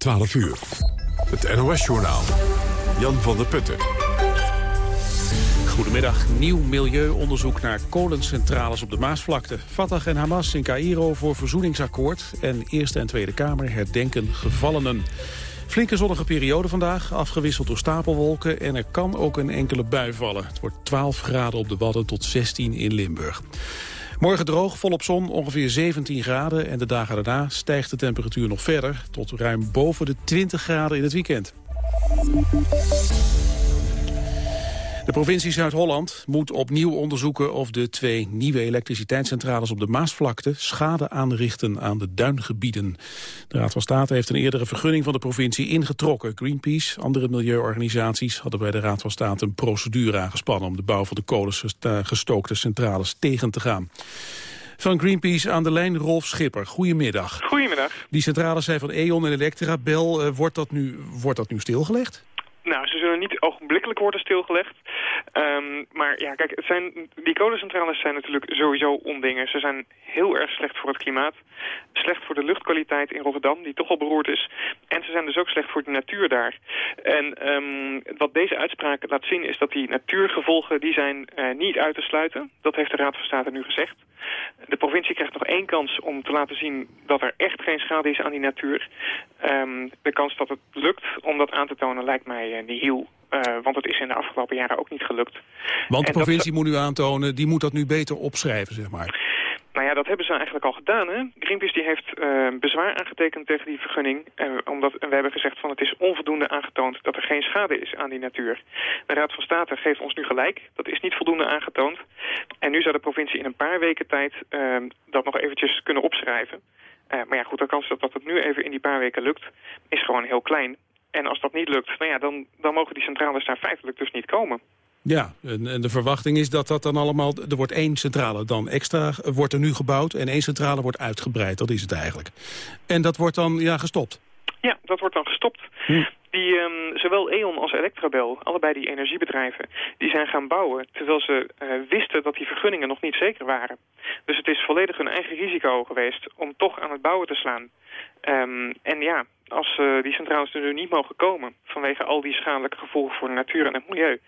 12 uur. Het NOS-journaal. Jan van der Putten. Goedemiddag. Nieuw milieuonderzoek naar kolencentrales op de Maasvlakte. Fatah en Hamas in Cairo voor verzoeningsakkoord. En Eerste en Tweede Kamer herdenken gevallenen. Flinke zonnige periode vandaag, afgewisseld door stapelwolken... en er kan ook een enkele bui vallen. Het wordt 12 graden op de Wadden tot 16 in Limburg. Morgen droog, volop zon, ongeveer 17 graden. En de dagen daarna stijgt de temperatuur nog verder... tot ruim boven de 20 graden in het weekend. De provincie Zuid-Holland moet opnieuw onderzoeken of de twee nieuwe elektriciteitscentrales op de Maasvlakte schade aanrichten aan de duingebieden. De Raad van State heeft een eerdere vergunning van de provincie ingetrokken. Greenpeace, andere milieuorganisaties hadden bij de Raad van State een procedure aangespannen om de bouw van de kolengestookte centrales tegen te gaan. Van Greenpeace aan de lijn Rolf Schipper. Goedemiddag. Goedemiddag. Die centrales zijn van E.ON en Electra. Bel, uh, wordt, dat nu, wordt dat nu stilgelegd? Nou, ze zullen niet ogenblikkelijk worden stilgelegd. Um, maar ja, kijk, het zijn, die kolencentrales zijn natuurlijk sowieso ondingen. Ze zijn heel erg slecht voor het klimaat. Slecht voor de luchtkwaliteit in Rotterdam, die toch al beroerd is. En ze zijn dus ook slecht voor de natuur daar. En um, wat deze uitspraak laat zien is dat die natuurgevolgen... die zijn uh, niet uit te sluiten. Dat heeft de Raad van State nu gezegd. De provincie krijgt nog één kans om te laten zien dat er echt geen schade is aan die natuur. Um, de kans dat het lukt om dat aan te tonen lijkt mij nihil. Uh, want het is in de afgelopen jaren ook niet gelukt. Want de provincie moet nu aantonen, die moet dat nu beter opschrijven, zeg maar. Nou ja, dat hebben ze eigenlijk al gedaan. Hè? Greenpeace die heeft uh, bezwaar aangetekend tegen die vergunning. Uh, omdat we hebben gezegd van het is onvoldoende aangetoond dat er geen schade is aan die natuur. De Raad van State geeft ons nu gelijk. Dat is niet voldoende aangetoond. En nu zou de provincie in een paar weken tijd uh, dat nog eventjes kunnen opschrijven. maar ja, goed, de kans dat, dat het nu even in die paar weken lukt, is gewoon heel klein. En als dat niet lukt, nou ja, dan, dan mogen die centrales daar feitelijk dus niet komen. Ja, en, en, de verwachting is dat dat dan allemaal... Er wordt één centrale dan extra, wordt er nu gebouwd... en één centrale wordt uitgebreid, dat is het eigenlijk. En dat wordt dan ja, gestopt? Ja, dat wordt dan gestopt. Hm. Die, um, zowel E.ON als Electrabel, allebei die energiebedrijven, die zijn gaan bouwen... terwijl ze uh, wisten dat die vergunningen nog niet zeker waren. Dus het is volledig hun eigen risico geweest om toch aan het bouwen te slaan. Um, en ja, als uh, die centrales er nu niet mogen komen... vanwege al die schadelijke gevolgen voor de natuur en het milieu...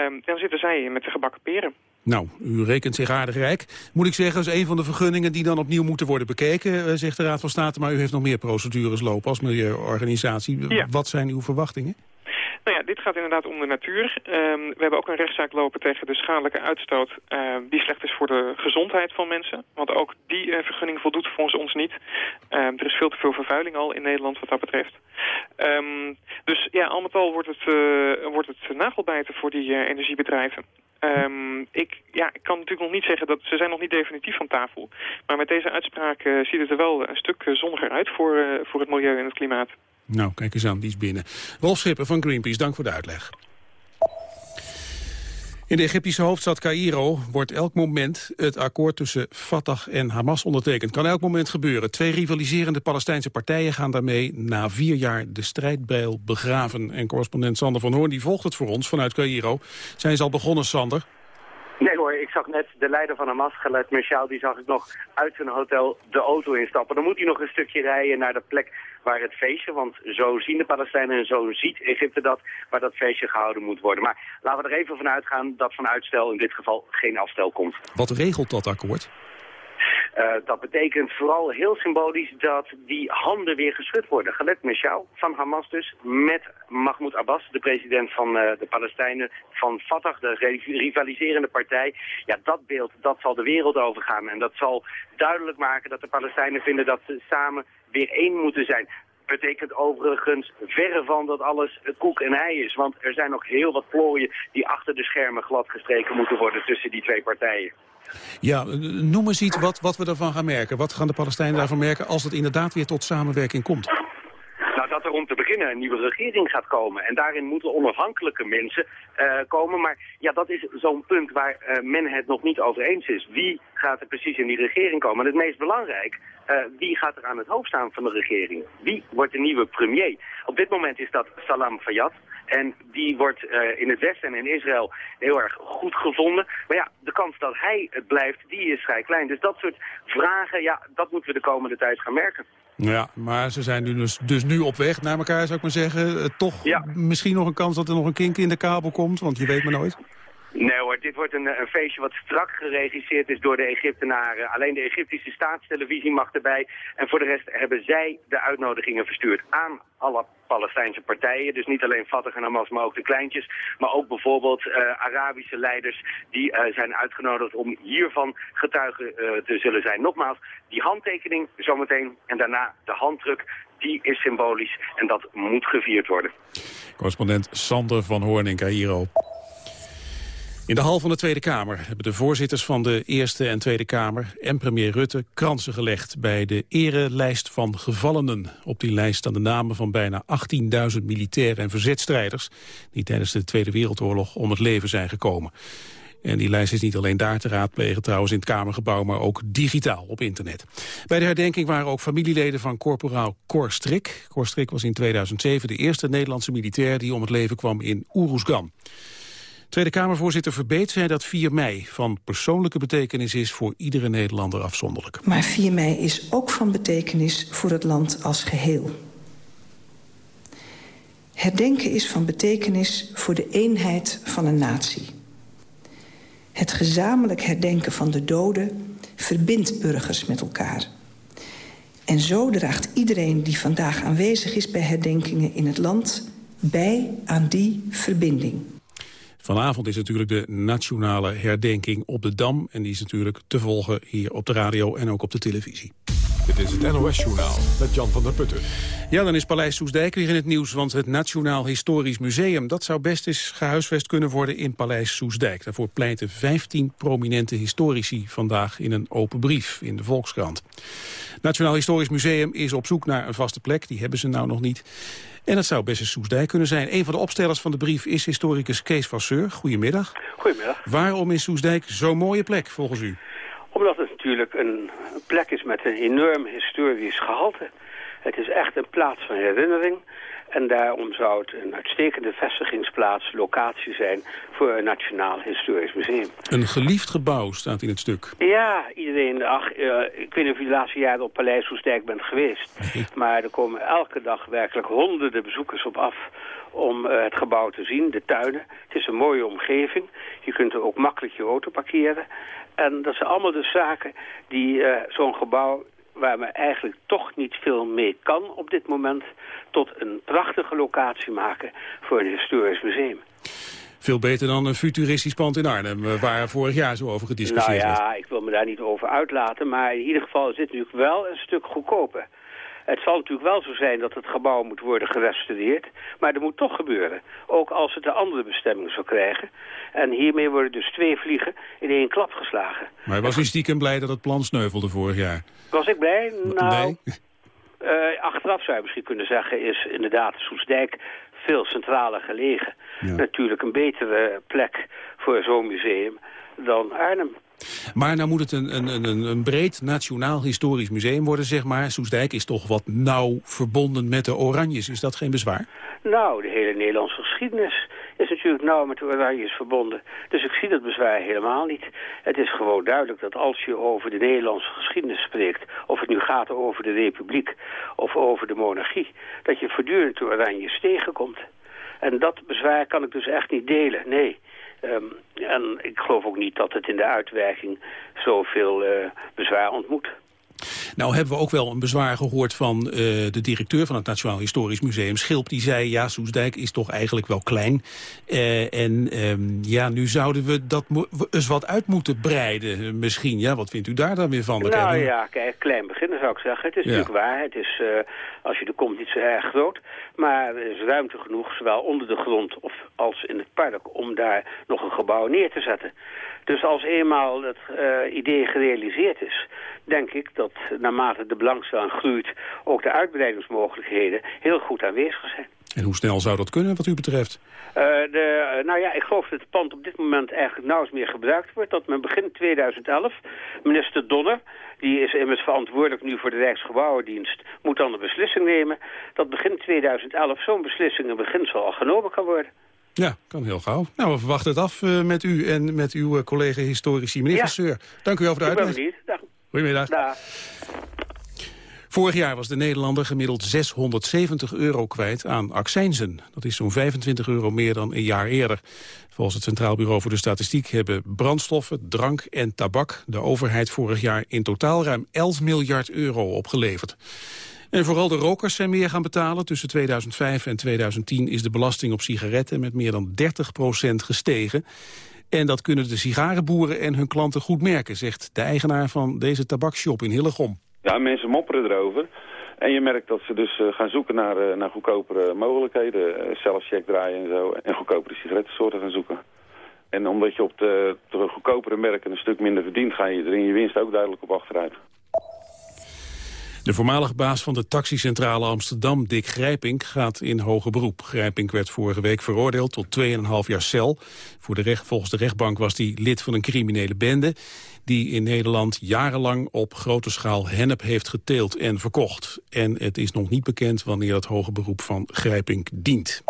Um, dan zitten zij met de gebakken peren. Nou, u rekent zich aardig rijk. Moet ik zeggen, dat is een van de vergunningen die dan opnieuw moeten worden bekeken, uh, zegt de Raad van State. Maar u heeft nog meer procedures lopen als milieuorganisatie. Ja. Wat zijn uw verwachtingen? Nou ja, dit gaat inderdaad om de natuur. Um, we hebben ook een rechtszaak lopen tegen de schadelijke uitstoot... Uh, die slecht is voor de gezondheid van mensen. Want ook die uh, vergunning voldoet volgens ons niet. Um, er is veel te veel vervuiling al in Nederland wat dat betreft. Dus ja, al met al wordt het, uh, wordt het nagelbijten voor die energiebedrijven. Um, ik, ja, ik kan natuurlijk nog niet zeggen dat ze zijn nog niet definitief van tafel. Maar met deze uitspraak ziet het er wel een stuk zonniger uit voor, voor het milieu en het klimaat. Nou, kijk eens aan, die is binnen. Rolf Schipper van Greenpeace, dank voor de uitleg. In de Egyptische hoofdstad Cairo wordt elk moment het akkoord tussen Fatah en Hamas ondertekend. Kan elk moment gebeuren. Twee rivaliserende Palestijnse partijen gaan daarmee na vier jaar de strijdbijl begraven. En correspondent Sander van Hoorn die volgt het voor ons vanuit Cairo. Zijn ze al begonnen, Sander? Nee hoor, ik zag net de leider van Hamas, Khaled Meshaal, die zag ik nog uit zijn hotel de auto instappen. Dan moet hij nog een stukje rijden naar de plek waar het feestje, want zo zien de Palestijnen en zo ziet Egypte dat, waar dat feestje gehouden moet worden. Maar laten we er even van uitgaan dat van uitstel in dit geval geen afstel komt. Wat regelt dat akkoord? Uh, dat betekent vooral heel symbolisch dat die handen weer geschud worden. Gelet Meshal van Hamas dus, met Mahmoud Abbas, de president van uh, de Palestijnen, van Fatah, de rivaliserende partij. Ja, dat beeld, dat zal de wereld overgaan. En dat zal duidelijk maken dat de Palestijnen vinden dat ze samen weer één moeten zijn betekent overigens verre van dat alles koek en ei is. Want er zijn nog heel wat plooien die achter de schermen gladgestreken moeten worden tussen die twee partijen. Ja, noem eens iets wat, wat we ervan gaan merken. Wat gaan de Palestijnen daarvan merken als het inderdaad weer tot samenwerking komt? Dat er om te beginnen een nieuwe regering gaat komen. En daarin moeten onafhankelijke mensen uh, komen. Maar ja, dat is zo'n punt waar uh, men het nog niet over eens is. Wie gaat er precies in die regering komen? En het meest belangrijk, uh, wie gaat er aan het hoofd staan van de regering? Wie wordt de nieuwe premier? Op dit moment is dat Salam Fayyad. En die wordt in het Westen en in Israël heel erg goed gevonden. Maar ja, de kans dat hij het blijft, die is vrij klein. Dus dat soort vragen, ja, dat moeten we de komende tijd gaan merken. Ja, maar ze zijn nu dus, dus nu op weg naar elkaar, zou ik maar zeggen. Eh, toch misschien nog een kans dat er nog een kink in de kabel komt, want je weet maar nooit. Nee hoor, dit wordt een, een, feestje wat strak geregisseerd is door de Egyptenaren. Alleen de Egyptische staatstelevisie mag erbij. En voor de rest hebben zij de uitnodigingen verstuurd aan alle Palestijnse partijen. Dus niet alleen Fatah en Hamas, maar ook de kleintjes. Maar ook bijvoorbeeld uh, Arabische leiders die uh, zijn uitgenodigd om hiervan getuigen te zullen zijn. Nogmaals, die handtekening zometeen en daarna de handdruk die is symbolisch en dat moet gevierd worden. Correspondent Sander van Hoorn in Cairo. In de hal van de Tweede Kamer hebben de voorzitters van de Eerste en Tweede Kamer en premier Rutte kransen gelegd bij de erelijst van gevallenen. Op die lijst staan de namen van bijna 18.000 militairen en verzetstrijders die tijdens de Tweede Wereldoorlog om het leven zijn gekomen. En die lijst is niet alleen daar te raadplegen trouwens in het Kamergebouw, maar ook digitaal op internet. Bij de herdenking waren ook familieleden van corporaal Cor Strik. Cor Strik was in 2007 de eerste Nederlandse militair die om het leven kwam in Oeroesgan. Tweede Kamervoorzitter Verbeet zei dat 4 mei van persoonlijke betekenis is voor iedere Nederlander afzonderlijk. Maar 4 mei is ook van betekenis voor het land als geheel. Herdenken is van betekenis voor de eenheid van een natie. Het gezamenlijk herdenken van de doden verbindt burgers met elkaar. En zo draagt iedereen die vandaag aanwezig is bij herdenkingen in het land... bij aan die verbinding. Vanavond is natuurlijk de nationale herdenking op de Dam. En die is natuurlijk te volgen hier op de radio en ook op de televisie. Dit is het NOS-journaal met Jan van der Putten. Ja, dan is Paleis Soesdijk weer in het nieuws, want het Nationaal Historisch Museum... dat zou best eens gehuisvest kunnen worden in Paleis Soesdijk. Daarvoor pleiten 15 prominente historici vandaag in een open brief in de Volkskrant. Het Nationaal Historisch Museum is op zoek naar een vaste plek, die hebben ze nou nog niet. En dat zou best een Soesdijk kunnen zijn. Een van de opstellers van de brief is historicus Kees Vasseur. Goedemiddag. Goedemiddag. Waarom is Soesdijk zo'n mooie plek volgens u? Omdat het natuurlijk een plek is met een enorm historisch gehalte. Het is echt een plaats van herinnering. En daarom zou het een uitstekende vestigingsplaats, locatie zijn voor een Nationaal Historisch Museum. Een geliefd gebouw staat in het stuk. Ja, iedereen, ach, uh, ik weet niet of u de laatste jaren op Paleis Soestdijk bent geweest. Maar er komen elke dag werkelijk honderden bezoekers op af om uh, het gebouw te zien, de tuinen. Het is een mooie omgeving. Je kunt er ook makkelijk je auto parkeren. En dat zijn allemaal de zaken die uh, zo'n gebouw waar men eigenlijk toch niet veel mee kan op dit moment... tot een prachtige locatie maken voor een historisch museum. Veel beter dan een futuristisch pand in Arnhem, eh, waar vorig jaar zo over gediscussieerd nou werd. ja, ik wil me daar niet over uitlaten, maar in ieder geval is dit natuurlijk wel een stuk goedkoper. Het zal natuurlijk wel zo zijn dat het gebouw moet worden gerestaureerd. Maar dat moet toch gebeuren. Ook als het een andere bestemming zou krijgen. En hiermee worden dus twee vliegen in één klap geslagen. Maar was u stiekem blij dat het plan sneuvelde vorig jaar? Was ik blij? Nou, uh, achteraf zou je misschien kunnen zeggen... is inderdaad Soesdijk veel centraler gelegen. Ja. Natuurlijk een betere plek voor zo'n museum dan Arnhem. Maar nou moet het een, een, een, een breed nationaal historisch museum worden, zeg maar. Soesdijk is toch wat nauw verbonden met de Oranjes. Is dat geen bezwaar? Nou, de hele Nederlandse geschiedenis is natuurlijk nauw met de Oranjes verbonden. Dus ik zie dat bezwaar helemaal niet. Het is gewoon duidelijk dat als je over de Nederlandse geschiedenis spreekt... of het nu gaat over de republiek of over de monarchie... dat je voortdurend de Oranjes tegenkomt. En dat bezwaar kan ik dus echt niet delen, nee. Um, en ik geloof ook niet dat het in de uitwerking zoveel uh, bezwaar ontmoet. Nou hebben we ook wel een bezwaar gehoord van uh, de directeur van het Nationaal Historisch Museum, Schilp. Die zei, ja, Soesdijk is toch eigenlijk wel klein. Uh, en um, ja, nu zouden we dat eens wat uit moeten breiden misschien. Ja, wat vindt u daar dan weer van? Nou ja, kijk, klein beginnen zou ik zeggen. Het is ja. natuurlijk waar. Het is, uh, als je er komt, niet zo erg groot. Maar er is ruimte genoeg, zowel onder de grond of als in het park, om daar nog een gebouw neer te zetten. Dus als eenmaal het uh, idee gerealiseerd is, denk ik dat naarmate de belangstelling groeit... ook de uitbreidingsmogelijkheden heel goed aanwezig zijn. En hoe snel zou dat kunnen wat u betreft? Uh, de, nou ja, ik geloof dat het pand op dit moment eigenlijk nauwelijks meer gebruikt wordt. Dat men begin 2011, minister Donner, die is immers verantwoordelijk nu voor de Rijksgebouwendienst, moet dan een beslissing nemen. Dat begin 2011 zo'n beslissing in beginsel al genomen kan worden. Ja, kan heel gauw. Nou, we verwachten het af uh, met u en met uw uh, collega historici. Meneer ja. Vasseur, dank u wel voor de uitleg. Ik ben benieuwd. Dag. Goedemiddag. Dag. Vorig jaar was de Nederlander gemiddeld 670 euro kwijt aan accijnzen. Dat is zo'n 25 euro meer dan een jaar eerder. Volgens het Centraal Bureau voor de Statistiek hebben brandstoffen, drank en tabak de overheid vorig jaar in totaal ruim 11 miljard euro opgeleverd. En vooral de rokers zijn meer gaan betalen. Tussen 2005 en 2010 is de belasting op sigaretten met meer dan 30% gestegen. En dat kunnen de sigarenboeren en hun klanten goed merken, zegt de eigenaar van deze tabakshop in Hillegom. Ja, mensen mopperen erover. En je merkt dat ze dus eh, gaan zoeken naar, uh, naar goedkopere mogelijkheden. Uh, zelf check draaien en zo. En goedkopere sigarettensoorten gaan zoeken. En omdat je op de, de goedkopere merken een stuk minder verdient... ga je er in je winst ook duidelijk op achteruit. De voormalige baas van de taxicentrale Amsterdam, Dick Grijpink, gaat in hoger beroep. Grijpink werd vorige week veroordeeld tot 2,5 jaar cel. Voor de recht, volgens de rechtbank was hij lid van een criminele bende... die in Nederland jarenlang op grote schaal hennep heeft geteeld en verkocht. En het is nog niet bekend wanneer het hoger beroep van Grijpink dient.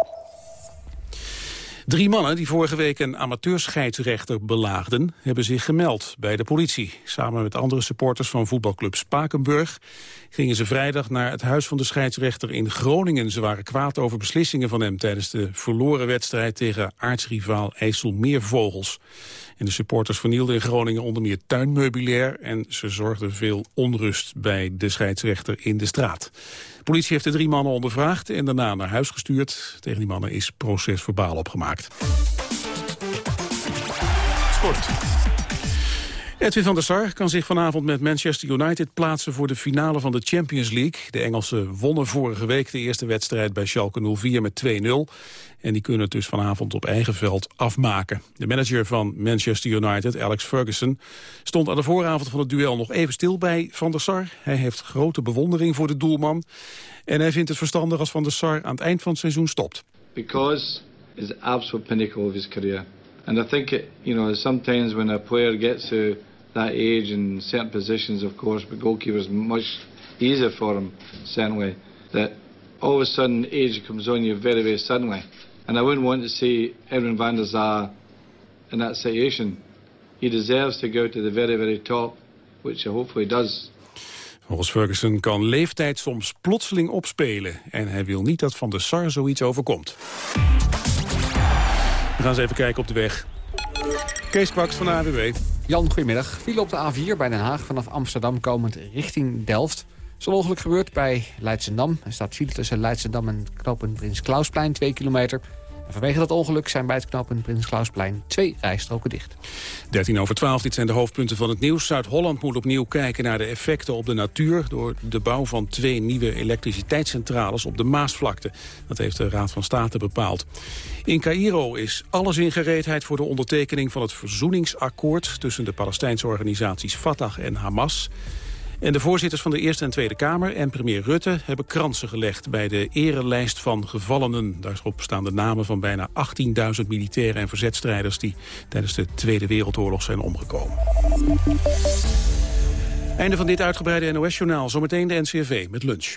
Drie mannen die vorige week een amateurscheidsrechter belaagden... hebben zich gemeld bij de politie. Samen met andere supporters van voetbalclub Spakenburg... gingen ze vrijdag naar het huis van de scheidsrechter in Groningen. Ze waren kwaad over beslissingen van hem... tijdens de verloren wedstrijd tegen aartsrivaal IJsselmeervogels. En de supporters vernielden in Groningen onder meer tuinmeubilair... en ze zorgden veel onrust bij de scheidsrechter in de straat. De politie heeft de drie mannen ondervraagd en daarna naar huis gestuurd. Tegen die mannen is procesverbaal opgemaakt. Sport. Edwin van der Sar kan zich vanavond met Manchester United plaatsen voor de finale van de Champions League. De Engelsen wonnen vorige week de eerste wedstrijd bij Schalke 04 met 2-0. En die kunnen het dus vanavond op eigen veld afmaken. De manager van Manchester United, Alex Ferguson, stond aan de vooravond van het duel nog even stil bij Van der Sar. Hij heeft grote bewondering voor de doelman. En hij vindt het verstandig als Van der Sar aan het eind van het seizoen stopt. Because is absolute pinnacle of his career. And I think, it, you know, sometimes when a player gets to that age in certain positions, of course, but goalkeepers much easier for him, certainly, that all of a sudden age comes on you very, very suddenly. And I wouldn't want to see Edwin van der Sar in that situation. He deserves to go to the very, very top, which he hopefully does. Volgens Ferguson kan leeftijd soms plotseling opspelen. En hij wil niet dat Van der Sar zoiets overkomt. We gaan eens even kijken op de weg. Kees Kwaks van de AWB. Jan, goedemiddag. File op de A4 bij Den Haag vanaf Amsterdam komend richting Delft. Zo'n ongeluk gebeurt bij Leidschendam. Er staat file tussen Leidschendam en knooppunt Prins Klausplein, 2 kilometer. En vanwege dat ongeluk zijn bij het knooppunt Prins Klausplein twee rijstroken dicht. 13 over 12, dit zijn de hoofdpunten van het nieuws. Zuid-Holland moet opnieuw kijken naar de effecten op de natuur... door de bouw van twee nieuwe elektriciteitscentrales op de Maasvlakte. Dat heeft de Raad van State bepaald. In Cairo is alles in gereedheid voor de ondertekening van het verzoeningsakkoord... tussen de Palestijnse organisaties Fatah en Hamas... En de voorzitters van de Eerste en Tweede Kamer en premier Rutte hebben kransen gelegd bij de erelijst van gevallenen. Daarop staan de namen van bijna 18.000 militairen en verzetstrijders die tijdens de Tweede Wereldoorlog zijn omgekomen. Einde van dit uitgebreide NOS-journaal. Zometeen de NCRV met lunch.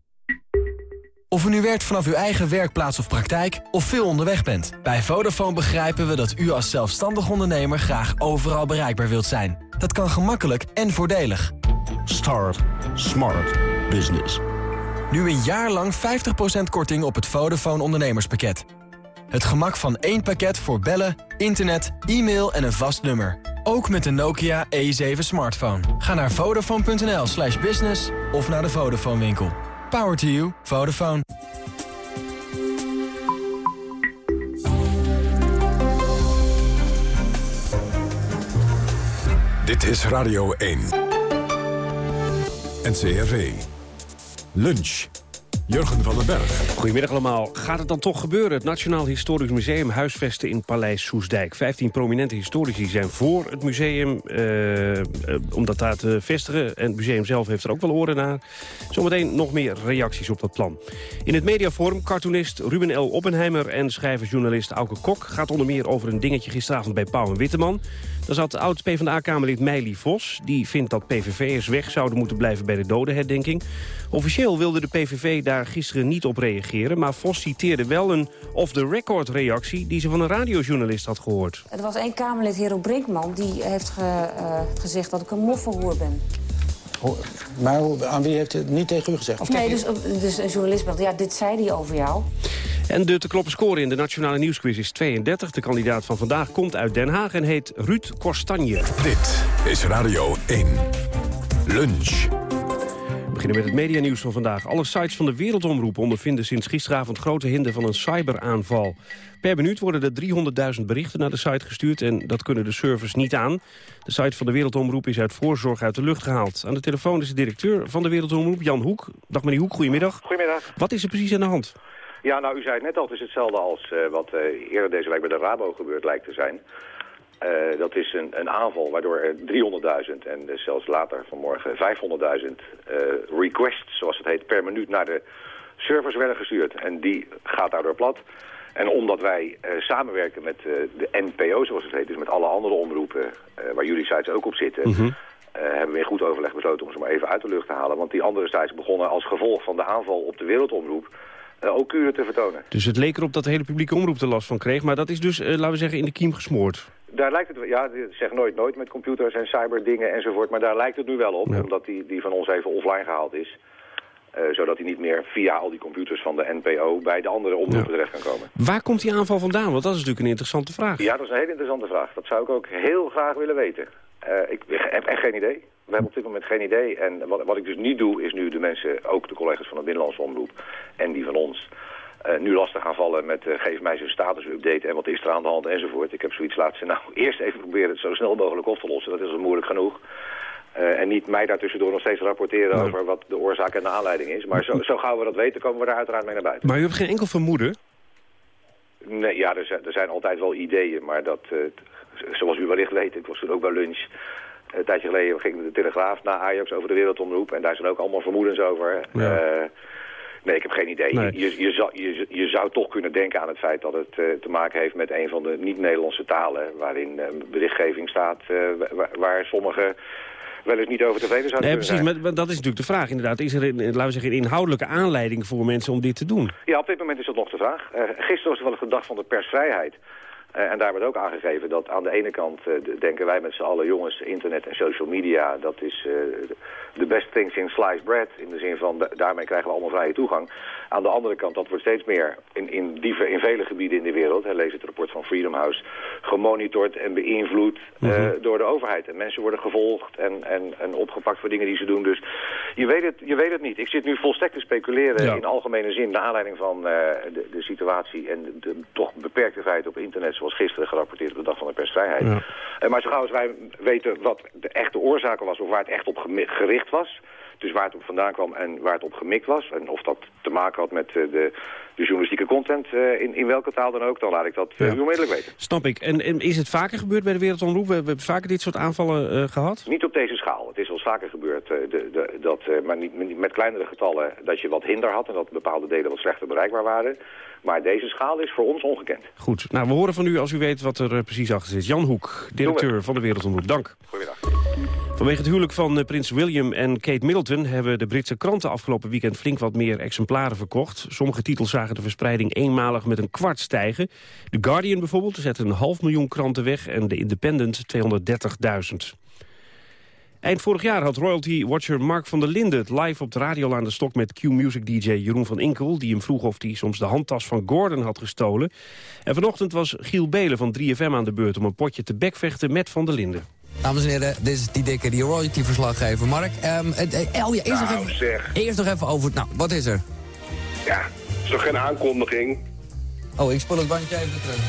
Of u nu werkt vanaf uw eigen werkplaats of praktijk of veel onderweg bent. Bij Vodafone begrijpen we dat u als zelfstandig ondernemer graag overal bereikbaar wilt zijn. Dat kan gemakkelijk en voordelig. Start Smart Business. Nu een jaar lang 50% korting op het Vodafone ondernemerspakket. Het gemak van één pakket voor bellen, internet, e-mail en een vast nummer. Ook met de Nokia E7 smartphone. Ga naar vodafone.nl slash business of naar de Vodafone winkel. Power to you. Vodafone. Dit is Radio 1. NCRV. Lunch. Jurgen van den Berg. Goedemiddag allemaal. Gaat het dan toch gebeuren? Het Nationaal Historisch Museum huisvesten in Paleis Soesdijk. 15 prominente historici zijn voor het museum eh, eh, om dat daar te vestigen. En het museum zelf heeft er ook wel oren naar. Zometeen nog meer reacties op dat plan. In het mediaforum cartoonist Ruben L. Oppenheimer en schrijversjournalist Auke Kok... gaat onder meer over een dingetje gisteravond bij Pauw en Witteman. Daar zat oud-PVDA-kamerlid Meili Vos. Die vindt dat PVV'ers weg zouden moeten blijven bij de dodenherdenking. Officieel wilde de PVV daar gisteren niet op reageren... maar Vos citeerde wel een off-the-record reactie... die ze van een radiojournalist had gehoord. Er was één Kamerlid, Hero Brinkman, die heeft ge, uh, gezegd dat ik een moffelhoer ben. Maar aan wie heeft het niet tegen u gezegd? Of nee, dus, dus een journalist belt. Ja, dit zei hij over jou. En de te kloppen score in de Nationale Nieuwsquiz is 32. De kandidaat van vandaag komt uit Den Haag en heet Ruud Korstanje. Dit is Radio 1. Lunch. We beginnen met het medianieuws van vandaag. Alle sites van de Wereldomroep ondervinden sinds gisteravond grote hinder van een cyberaanval. Per minuut worden er 300.000 berichten naar de site gestuurd en dat kunnen de servers niet aan. De site van de Wereldomroep is uit voorzorg uit de lucht gehaald. Aan de telefoon is de directeur van de Wereldomroep, Jan Hoek. Dag meneer Hoek, goedemiddag. Goedemiddag. Wat is er precies aan de hand? Ja, nou, u zei het net al, het is hetzelfde als uh, wat uh, eerder deze week bij de Rabo gebeurd lijkt te zijn. Uh, dat is een, een, aanval waardoor er 300.000 en zelfs later vanmorgen 500.000 requests, zoals het heet, per minuut naar de servers werden gestuurd. En die gaat daardoor plat. En omdat wij samenwerken met de NPO, zoals het heet, dus met alle andere omroepen waar jullie sites ook op zitten... Mm -hmm. hebben we in goed overleg besloten om ze maar even uit de lucht te halen. Want die andere sites begonnen als gevolg van de aanval op de wereldomroep ook kuren te vertonen. Dus het leek erop dat de hele publieke omroep er last van kreeg. Maar dat is dus, laten we zeggen, in de kiem gesmoord. Daar lijkt het, ja, zeg nooit nooit met computers en cyberdingen enzovoort. Maar daar lijkt het nu wel op, ja. omdat die, die van ons even offline gehaald is. Uh, zodat hij niet meer via al die computers van de NPO bij de andere omroepen ja. terecht kan komen. Waar komt die aanval vandaan? Want dat is natuurlijk een interessante vraag. Ja, dat is een hele interessante vraag. Dat zou ik ook heel graag willen weten. ik heb echt geen idee. We hebben op dit moment geen idee. En wat, wat ik dus niet doe, is nu de mensen, ook de collega's van de Binnenlandse Omroep en die van ons, uh, nu lastig gaan vallen met uh, geef mij zijn status-update en wat is er aan de hand enzovoort. Ik heb zoiets laten ze nou eerst even proberen het zo snel mogelijk op te lossen. Dat is al moeilijk genoeg. Uh, en niet mij daartussendoor nog steeds rapporteren over wat de oorzaak en de aanleiding is. Maar zo, zo gauw we dat weten, komen we daar uiteraard mee naar buiten. Maar u hebt geen enkel vermoeden? Nee, ja, er zijn, er zijn altijd wel ideeën, maar dat, zoals u wellicht weet, ik was toen ook bij lunch... Een tijdje geleden ging de Telegraaf naar Ajax over de wereldomroep. En daar zijn ook allemaal vermoedens over. Ja. Nee, ik heb geen idee. Nee. Je, je, zou, je, je, zou toch kunnen denken aan het feit dat het uh, te maken heeft met een van de niet-Nederlandse talen. Waarin uh, berichtgeving staat waar, waar sommige wel eens niet over tevreden zouden nee, precies, zijn. maar dat is natuurlijk de vraag inderdaad. Is er, een, laten we zeggen, een inhoudelijke aanleiding voor mensen om dit te doen? Ja, op dit moment is dat nog de vraag. Uh, gisteren was het wel de dag van de persvrijheid. Uh, en daar wordt ook aangegeven dat aan de ene kant uh, denken wij met z'n allen jongens, internet en social media, dat is de uh, best thing since sliced bread. In de zin van, daarmee krijgen we allemaal vrije toegang. Aan de andere kant, dat wordt steeds meer in, in, die, in vele gebieden in de wereld, hè, lees het rapport van Freedom House, gemonitord en beïnvloed mm -hmm. door de overheid. En mensen worden gevolgd en, en, en opgepakt voor dingen die ze doen. Dus je weet het, je weet het niet. Ik zit nu volstrekt te speculeren ja. in algemene zin, naar aanleiding van de, de situatie en de, de toch beperkte feiten op internet zoals gisteren gerapporteerd op de Dag van de Persvrijheid. Ja. Uh, maar zo gauw als wij weten wat de echte oorzaken was of waar het echt op gericht was... dus waar het op vandaan kwam en waar het op gemikt was... en of dat te maken had met uh, de, de, journalistieke content uh, in, in welke taal dan ook... dan laat ik dat ja. onmiddellijk weten. Snap ik. En, en, is het vaker gebeurd bij de Wereldomroep? We hebben vaker dit soort aanvallen gehad? Niet op deze schaal. Het is wel vaker gebeurd, de, de, dat, maar niet met kleinere getallen... dat je wat hinder had en dat bepaalde delen wat slechter bereikbaar waren... Maar deze schaal is voor ons ongekend. Goed. Nou, we horen van u als u weet wat er precies achter zit. Jan Hoek, directeur van de Wereldomroep. Dank. Goedemiddag. Vanwege het huwelijk van uh, prins William en Kate Middleton... hebben de Britse kranten afgelopen weekend flink wat meer exemplaren verkocht. Sommige titels zagen de verspreiding eenmalig met een kwart stijgen. The Guardian bijvoorbeeld zette een half miljoen kranten weg... en de Independent 230.000. Eind vorig jaar had royalty-watcher Mark van der Linden het live op de radio aan de stok met Q-Music-dj Jeroen van Inkel... die hem vroeg of hij soms de handtas van Gordon had gestolen. En vanochtend was Giel Belen van 3FM aan de beurt om een potje te bekvechten met van der Linden. Dames en heren, dit is die dikke, die royalty-verslaggever Mark. Um, uh, oh ja, eerst, nou, nog even, zeg. eerst nog even over... Nou, wat is er? Ja, is toch geen aankondiging? Oh, ik speel het bandje even terug.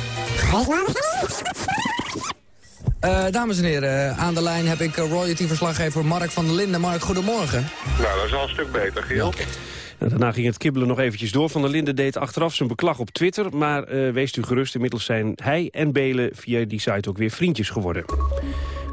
Uh, dames en heren, aan de lijn heb ik royalty-verslaggever Mark van der Linden. Mark, goedemorgen. Nou, dat is al een stuk beter, Giel. Ja. Nou, daarna ging het kibbelen nog eventjes door. Van der Linden deed achteraf zijn beklag op Twitter. Maar uh, wees u gerust, inmiddels zijn hij en Belen via die site ook weer vriendjes geworden.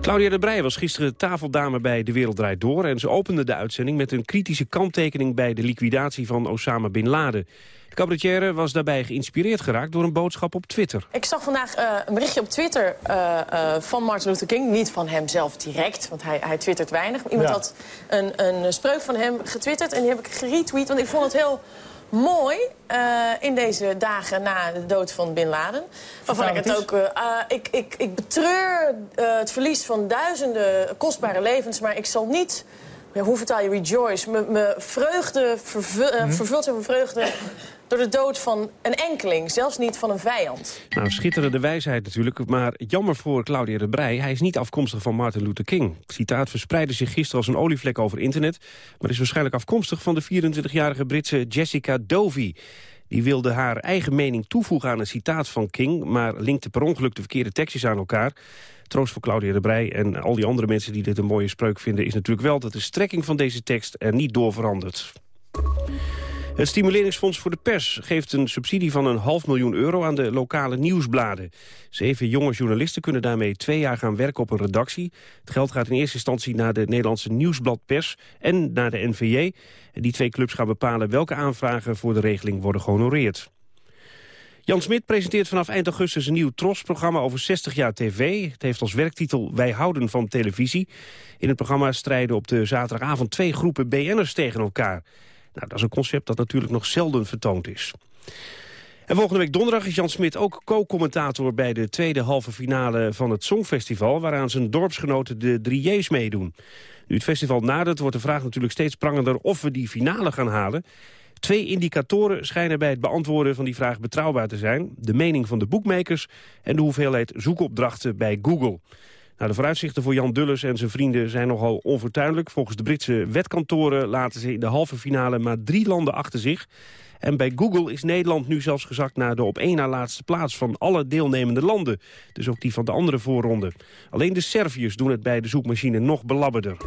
Claudia de Breij was gisteren tafeldame bij De Wereld Draait Door... en ze opende de uitzending met een kritische kanttekening... bij de liquidatie van Osama Bin Laden. De cabaretière was daarbij geïnspireerd geraakt door een boodschap op Twitter. Ik zag vandaag uh, een berichtje op Twitter uh, uh, van Martin Luther King. Niet van hemzelf direct, want hij, hij twittert weinig. Iemand ja. had een, een spreuk van hem getwitterd en die heb ik geretweet. Want ik vond het heel mooi uh, in deze dagen na de dood van Bin Laden. Waarvan ik het ook... Uh, ik, ik, ik betreur uh, het verlies van duizenden kostbare levens... maar ik zal niet... Ja, hoe vertaal je rejoice? Me vreugde vervul, mm -hmm. vervuld zijn van vreugde door de dood van een enkeling, zelfs niet van een vijand. Nou, schitterende wijsheid natuurlijk, maar jammer voor Claudia de Brij. Hij is niet afkomstig van Martin Luther King. Het citaat verspreidde zich gisteren als een olievlek over internet... maar is waarschijnlijk afkomstig van de 24-jarige Britse Jessica Dovey. Die wilde haar eigen mening toevoegen aan een citaat van King... maar linkte per ongeluk de verkeerde tekstjes aan elkaar. Troost voor Claudia de Brij en al die andere mensen die dit een mooie spreuk vinden... is natuurlijk wel dat de strekking van deze tekst er niet door verandert. Het Stimuleringsfonds voor de Pers geeft een subsidie van een half miljoen euro aan de lokale nieuwsbladen. Zeven jonge journalisten kunnen daarmee twee jaar gaan werken op een redactie. Het geld gaat in eerste instantie naar de Nederlandse Nieuwsblad Pers en naar de NVJ. En die twee clubs gaan bepalen welke aanvragen voor de regeling worden gehonoreerd. Jan Smit presenteert vanaf eind augustus een nieuw TROS-programma over 60 jaar tv. Het heeft als werktitel Wij houden van televisie. In het programma strijden op de zaterdagavond twee groepen BN'ers tegen elkaar. Nou, dat is een concept dat natuurlijk nog zelden vertoond is. En volgende week donderdag is Jan Smit ook co-commentator... bij de tweede halve finale van het Songfestival... waaraan zijn dorpsgenoten de 3J's meedoen. Nu het festival nadert, wordt de vraag natuurlijk steeds prangender... of we die finale gaan halen. Twee indicatoren schijnen bij het beantwoorden van die vraag betrouwbaar te zijn. De mening van de boekmakers en de hoeveelheid zoekopdrachten bij Google. Nou, de vooruitzichten voor Jan Dulles en zijn vrienden zijn nogal onfortuinlijk. Volgens de Britse wetkantoren laten ze in de halve finale maar drie landen achter zich. En bij Google is Nederland nu zelfs gezakt naar de op één na laatste plaats van alle deelnemende landen. Dus ook die van de andere voorronde. Alleen de Serviërs doen het bij de zoekmachine nog belabberder.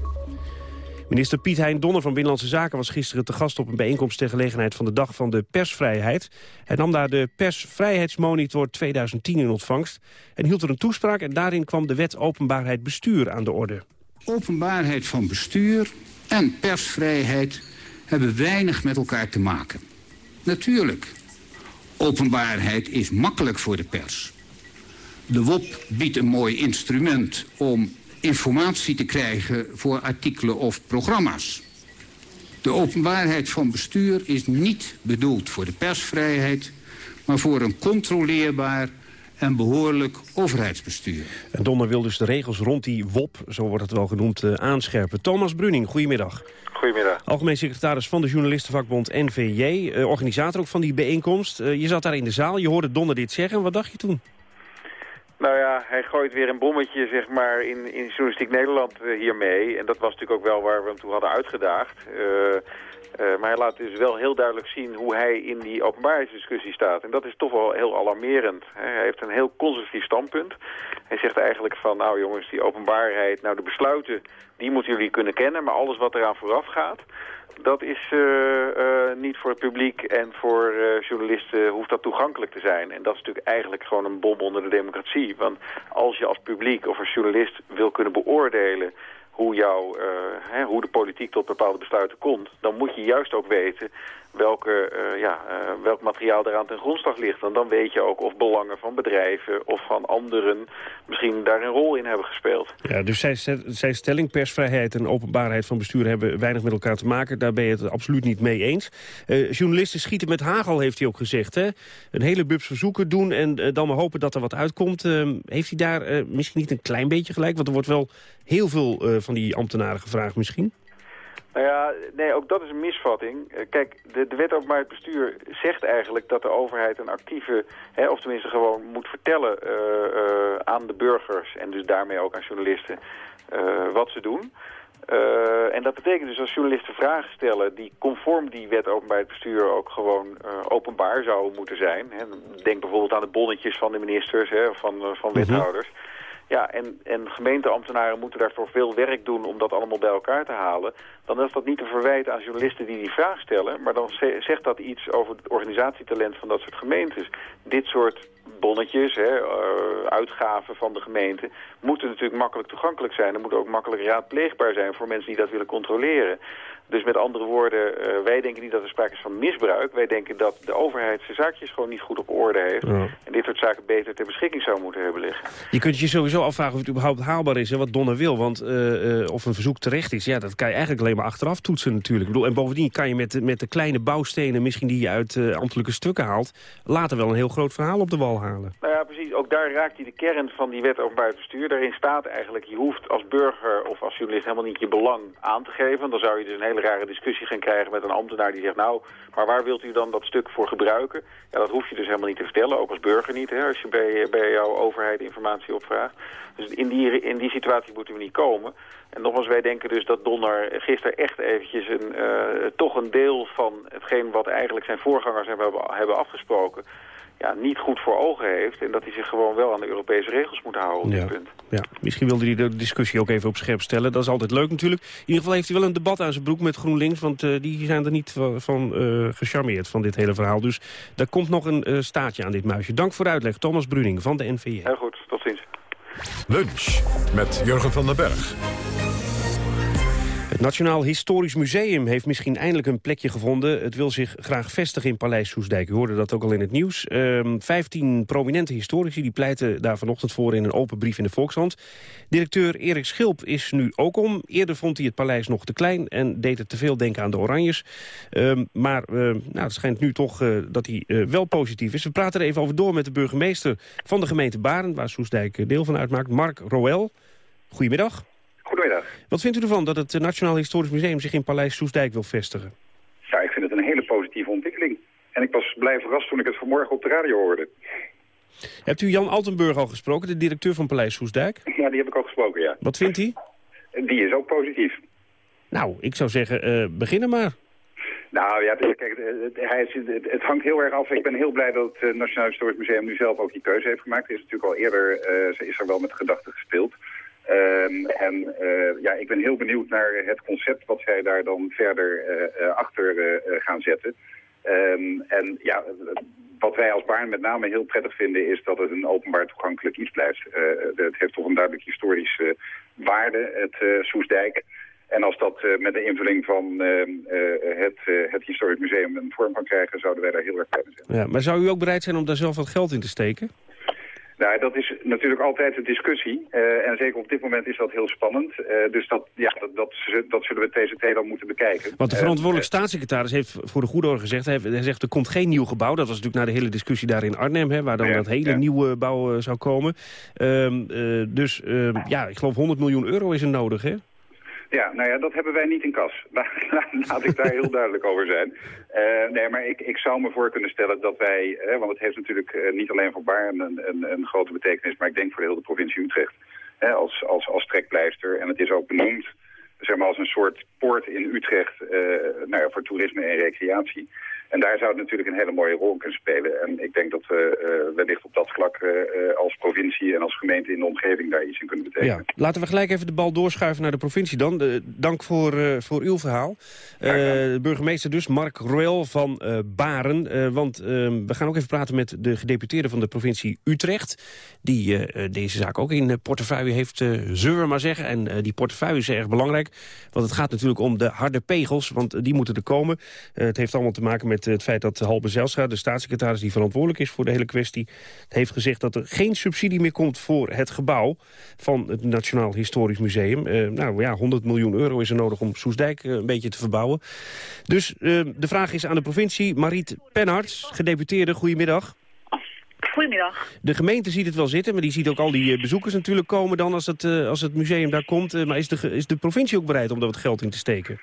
Minister Piet Hein Donner van Binnenlandse Zaken was gisteren te gast op een bijeenkomst ter gelegenheid van de Dag van de Persvrijheid. Hij nam daar de Persvrijheidsmonitor 2010 in ontvangst en hield er een toespraak en daarin kwam de wet openbaarheid bestuur aan de orde. Openbaarheid van bestuur en persvrijheid hebben weinig met elkaar te maken. Natuurlijk, openbaarheid is makkelijk voor de pers. De WOP biedt een mooi instrument om informatie te krijgen voor artikelen of programma's. De openbaarheid van bestuur is niet bedoeld voor de persvrijheid... maar voor een controleerbaar en behoorlijk overheidsbestuur. En Donner wil dus de regels rond die WOP, zo wordt het wel genoemd, uh, aanscherpen. Thomas Bruning, goedemiddag. Goedemiddag. Algemeen secretaris van de journalistenvakbond NVJ, uh, organisator ook van die bijeenkomst. Uh, je zat daar in de zaal, je hoorde Donner dit zeggen. Wat dacht je toen? Nou ja, hij gooit weer een bommetje zeg maar, in, in Journalistiek Nederland uh, hiermee. En dat was natuurlijk ook wel waar we hem toe hadden uitgedaagd. Uh, uh, maar hij laat dus wel heel duidelijk zien hoe hij in die openbaarheidsdiscussie staat. En dat is toch wel heel alarmerend. Hij heeft een heel conservatief standpunt. Hij zegt eigenlijk van, nou jongens, die openbaarheid, nou de besluiten, die moeten jullie kunnen kennen. Maar alles wat eraan vooraf gaat, dat is uh, uh, niet voor het publiek en voor journalisten hoeft dat toegankelijk te zijn. En dat is natuurlijk eigenlijk gewoon een bom onder de democratie. Want als je als publiek of als journalist wil kunnen beoordelen hoe, jou, hè, hoe de politiek tot bepaalde besluiten komt... dan moet je juist ook weten welke, uh, ja, uh, welk materiaal eraan ten grondslag ligt. Want dan weet je ook of belangen van bedrijven of van anderen misschien daar een rol in hebben gespeeld. Ja, dus zijn stelling, persvrijheid en openbaarheid van bestuur hebben weinig met elkaar te maken. Daar ben je het absoluut niet mee eens. Uh, journalisten schieten met hagel, heeft hij ook gezegd. Hè? Een hele bubs verzoeken doen en dan maar hopen dat er wat uitkomt. heeft hij daar misschien niet een klein beetje gelijk? Want er wordt wel heel veel van die ambtenaren gevraagd misschien. Nou ja, nee, ook dat is een misvatting. Kijk, de, de wet openbaar bestuur zegt eigenlijk dat de overheid een actieve, hè, of tenminste gewoon moet vertellen uh, uh, aan de burgers en dus daarmee ook aan journalisten uh, wat ze doen. en dat betekent dus als journalisten vragen stellen die conform die wet openbaar bestuur ook gewoon openbaar zouden moeten zijn. Hè. Denk bijvoorbeeld aan de bonnetjes van de ministers, hè, van, van wethouders. Mm -hmm Ja, en, en gemeenteambtenaren moeten daarvoor veel werk doen om dat allemaal bij elkaar te halen. Dan is dat niet een verwijt aan journalisten die die vraag stellen. Maar dan zegt dat iets over het organisatietalent van dat soort gemeentes. Dit soort bonnetjes, hè, uh, uitgaven van de gemeente, moeten natuurlijk makkelijk toegankelijk zijn. En moeten ook makkelijk raadpleegbaar zijn voor mensen die dat willen controleren. Dus met andere woorden, uh, wij denken niet dat er sprake is van misbruik. Wij denken dat de overheid zijn zaakjes gewoon niet goed op orde heeft. En dit soort zaken beter ter beschikking zou moeten hebben liggen. Je kunt je sowieso afvragen of het überhaupt haalbaar is, hè, wat Donner wil. Want uh, of een verzoek terecht is, ja, dat kan je eigenlijk alleen maar achteraf toetsen natuurlijk. Ik bedoel, en bovendien kan je met, de, met de kleine bouwstenen, misschien die je uit ambtelijke stukken haalt, later wel een heel groot verhaal op de wal Nou ja, precies. Ook daar raakt hij de kern van die wet over buitenbestuur. Daarin staat eigenlijk, je hoeft als burger of als journalist helemaal niet je belang aan te geven. Dan zou je dus een hele rare discussie gaan krijgen met een ambtenaar die zegt... nou, maar waar wilt u dan dat stuk voor gebruiken? Ja, dat hoef je dus helemaal niet te vertellen, ook als burger niet, hè, als je bij, bij jouw overheid informatie opvraagt. Dus in die, in die situatie moeten we niet komen. En nogmaals, wij denken dus dat Donner gisteren echt eventjes een, uh, toch een deel van hetgeen wat eigenlijk zijn voorgangers hebben, hebben afgesproken ja, niet goed voor ogen heeft... en dat hij zich gewoon wel aan de Europese regels moet houden op dit punt. Ja, misschien wilde hij de discussie ook even op scherp stellen. Dat is altijd leuk natuurlijk. In ieder geval heeft hij wel een debat aan zijn broek met GroenLinks... want uh, die zijn er niet van, van uh, gecharmeerd van dit hele verhaal. Dus daar komt nog een uh, staartje aan dit muisje. Dank voor de uitleg, Thomas Bruning van de NVA. Heel goed, tot ziens. Lunch met Jurgen van den Berg. Nationaal Historisch Museum heeft misschien eindelijk een plekje gevonden. Het wil zich graag vestigen in Paleis Soesdijk. U hoorde dat ook al in het nieuws. Um, 15 prominente historici die pleiten daar vanochtend voor in een open brief in de Volkshand. Directeur Erik Schilp is nu ook om. Eerder vond hij het paleis nog te klein en deed het te veel denken aan de Oranjes. Um, maar uh, nou, het schijnt nu toch uh, dat hij uh, wel positief is. We praten er even over door met de burgemeester van de gemeente Baren... waar Soesdijk deel van uitmaakt, Mark Roel. Goedemiddag. Goedemiddag. Wat vindt u ervan dat het Nationaal Historisch Museum zich in Paleis Soesdijk wil vestigen? Ja, ik vind het een hele positieve ontwikkeling. En ik was blij verrast toen ik het vanmorgen op de radio hoorde. Hebt u Jan Altenburg al gesproken, de directeur van Paleis Soesdijk? Ja, die heb ik ook gesproken, ja. Wat vindt hij? Die is ook positief. Nou, ik zou zeggen, uh, beginnen maar. Nou ja, kijk, het, hangt heel erg af. Ik ben heel blij dat het Nationaal Historisch Museum nu zelf ook die keuze heeft gemaakt. Er is natuurlijk al eerder, uh, is er wel met gedachten gespeeld. Um, en uh, ja, ik ben heel benieuwd naar het concept wat zij daar dan verder uh, uh, achter gaan zetten. Um, en ja, wat wij als Baarn met name heel prettig vinden is dat het een openbaar toegankelijk iets blijft. het heeft toch een duidelijk historische waarde, het Soesdijk. En als dat met de invulling van het, het Historisch Museum een vorm kan krijgen, zouden wij daar heel erg blij mee zijn. Ja, maar zou u ook bereid zijn om daar zelf wat geld in te steken? Nou, dat is natuurlijk altijd een discussie. Uh, en zeker op dit moment is dat heel spannend. Uh, dus dat, ja, dat, dat, dat, zullen we TCT dan moeten bekijken. Want de verantwoordelijk uh, staatssecretaris heeft voor de goede orde gezegd... Hij, hij, zegt er komt geen nieuw gebouw. Dat was natuurlijk na de hele discussie daar in Arnhem... Hè, waar dan ja, dat hele ja. nieuwe bouw zou komen. Ehm, dus ja, ik geloof 100 miljoen euro is er nodig, hè? Ja, nou ja, dat hebben wij niet in kas. Laat ik daar heel duidelijk over zijn. Uh, nee, maar ik, ik zou me voor kunnen stellen dat wij... Uh, want het heeft natuurlijk uh, niet alleen voor Baarn een, een, een, grote betekenis... maar ik denk voor de hele provincie Utrecht als, als, als trekpleister. En het is ook benoemd zeg maar, als een soort poort in Utrecht nou ja, voor toerisme en recreatie. En daar zou het natuurlijk een hele mooie rol kunnen spelen. En ik denk dat we uh, wellicht op dat vlak uh, als provincie en als gemeente in de omgeving daar iets in kunnen betekenen. Ja. Laten we gelijk even de bal doorschuiven naar de provincie dan. De, dank voor, uh, voor uw verhaal. de burgemeester dus, Mark Roel van Baren. want we gaan ook even praten met de gedeputeerde van de provincie Utrecht. Die deze zaak ook in portefeuille heeft, zullen we maar zeggen. En die portefeuille is erg belangrijk. Want het gaat natuurlijk om de harde pegels, want die moeten er komen. het heeft allemaal te maken met het feit dat Halbe Zelstra, de staatssecretaris die verantwoordelijk is voor de hele kwestie, heeft gezegd dat er geen subsidie meer komt voor het gebouw van het Nationaal Historisch Museum. Uh, nou ja, 100 miljoen euro is er nodig om Soesdijk uh, een beetje te verbouwen. Dus uh, de vraag is aan de provincie. Mariet Penharts, gedeputeerde, goedemiddag. Goedemiddag. De gemeente ziet het wel zitten, maar die ziet ook al die bezoekers natuurlijk komen dan als het, als het museum daar komt. maar is de, is de provincie ook bereid om daar wat geld in te steken?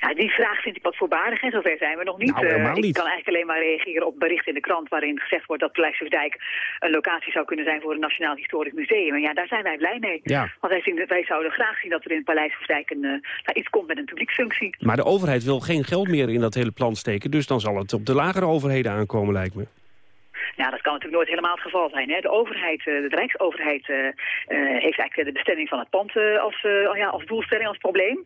Ja, die vraag vind ik wat voorbarig en zover zijn we nog niet. Nou, uh, ik kan eigenlijk alleen maar reageren op berichten in de krant waarin gezegd wordt dat Paleis Soesdijk een locatie zou kunnen zijn voor een Nationaal Historisch Museum. En ja, daar zijn wij blij mee. Ja. Want wij, zien, wij zouden graag zien dat er in Paleis Soesdijk een, uh, nou, iets komt met een publieksfunctie. Maar de overheid wil geen geld meer in dat hele plan steken, dus dan zal het op de lagere overheden aankomen lijkt me. Ja, dat kan natuurlijk nooit helemaal het geval zijn. Hè. De overheid, de Rijksoverheid, heeft eigenlijk de bestemming van het pand als, ja, als doelstelling, als probleem.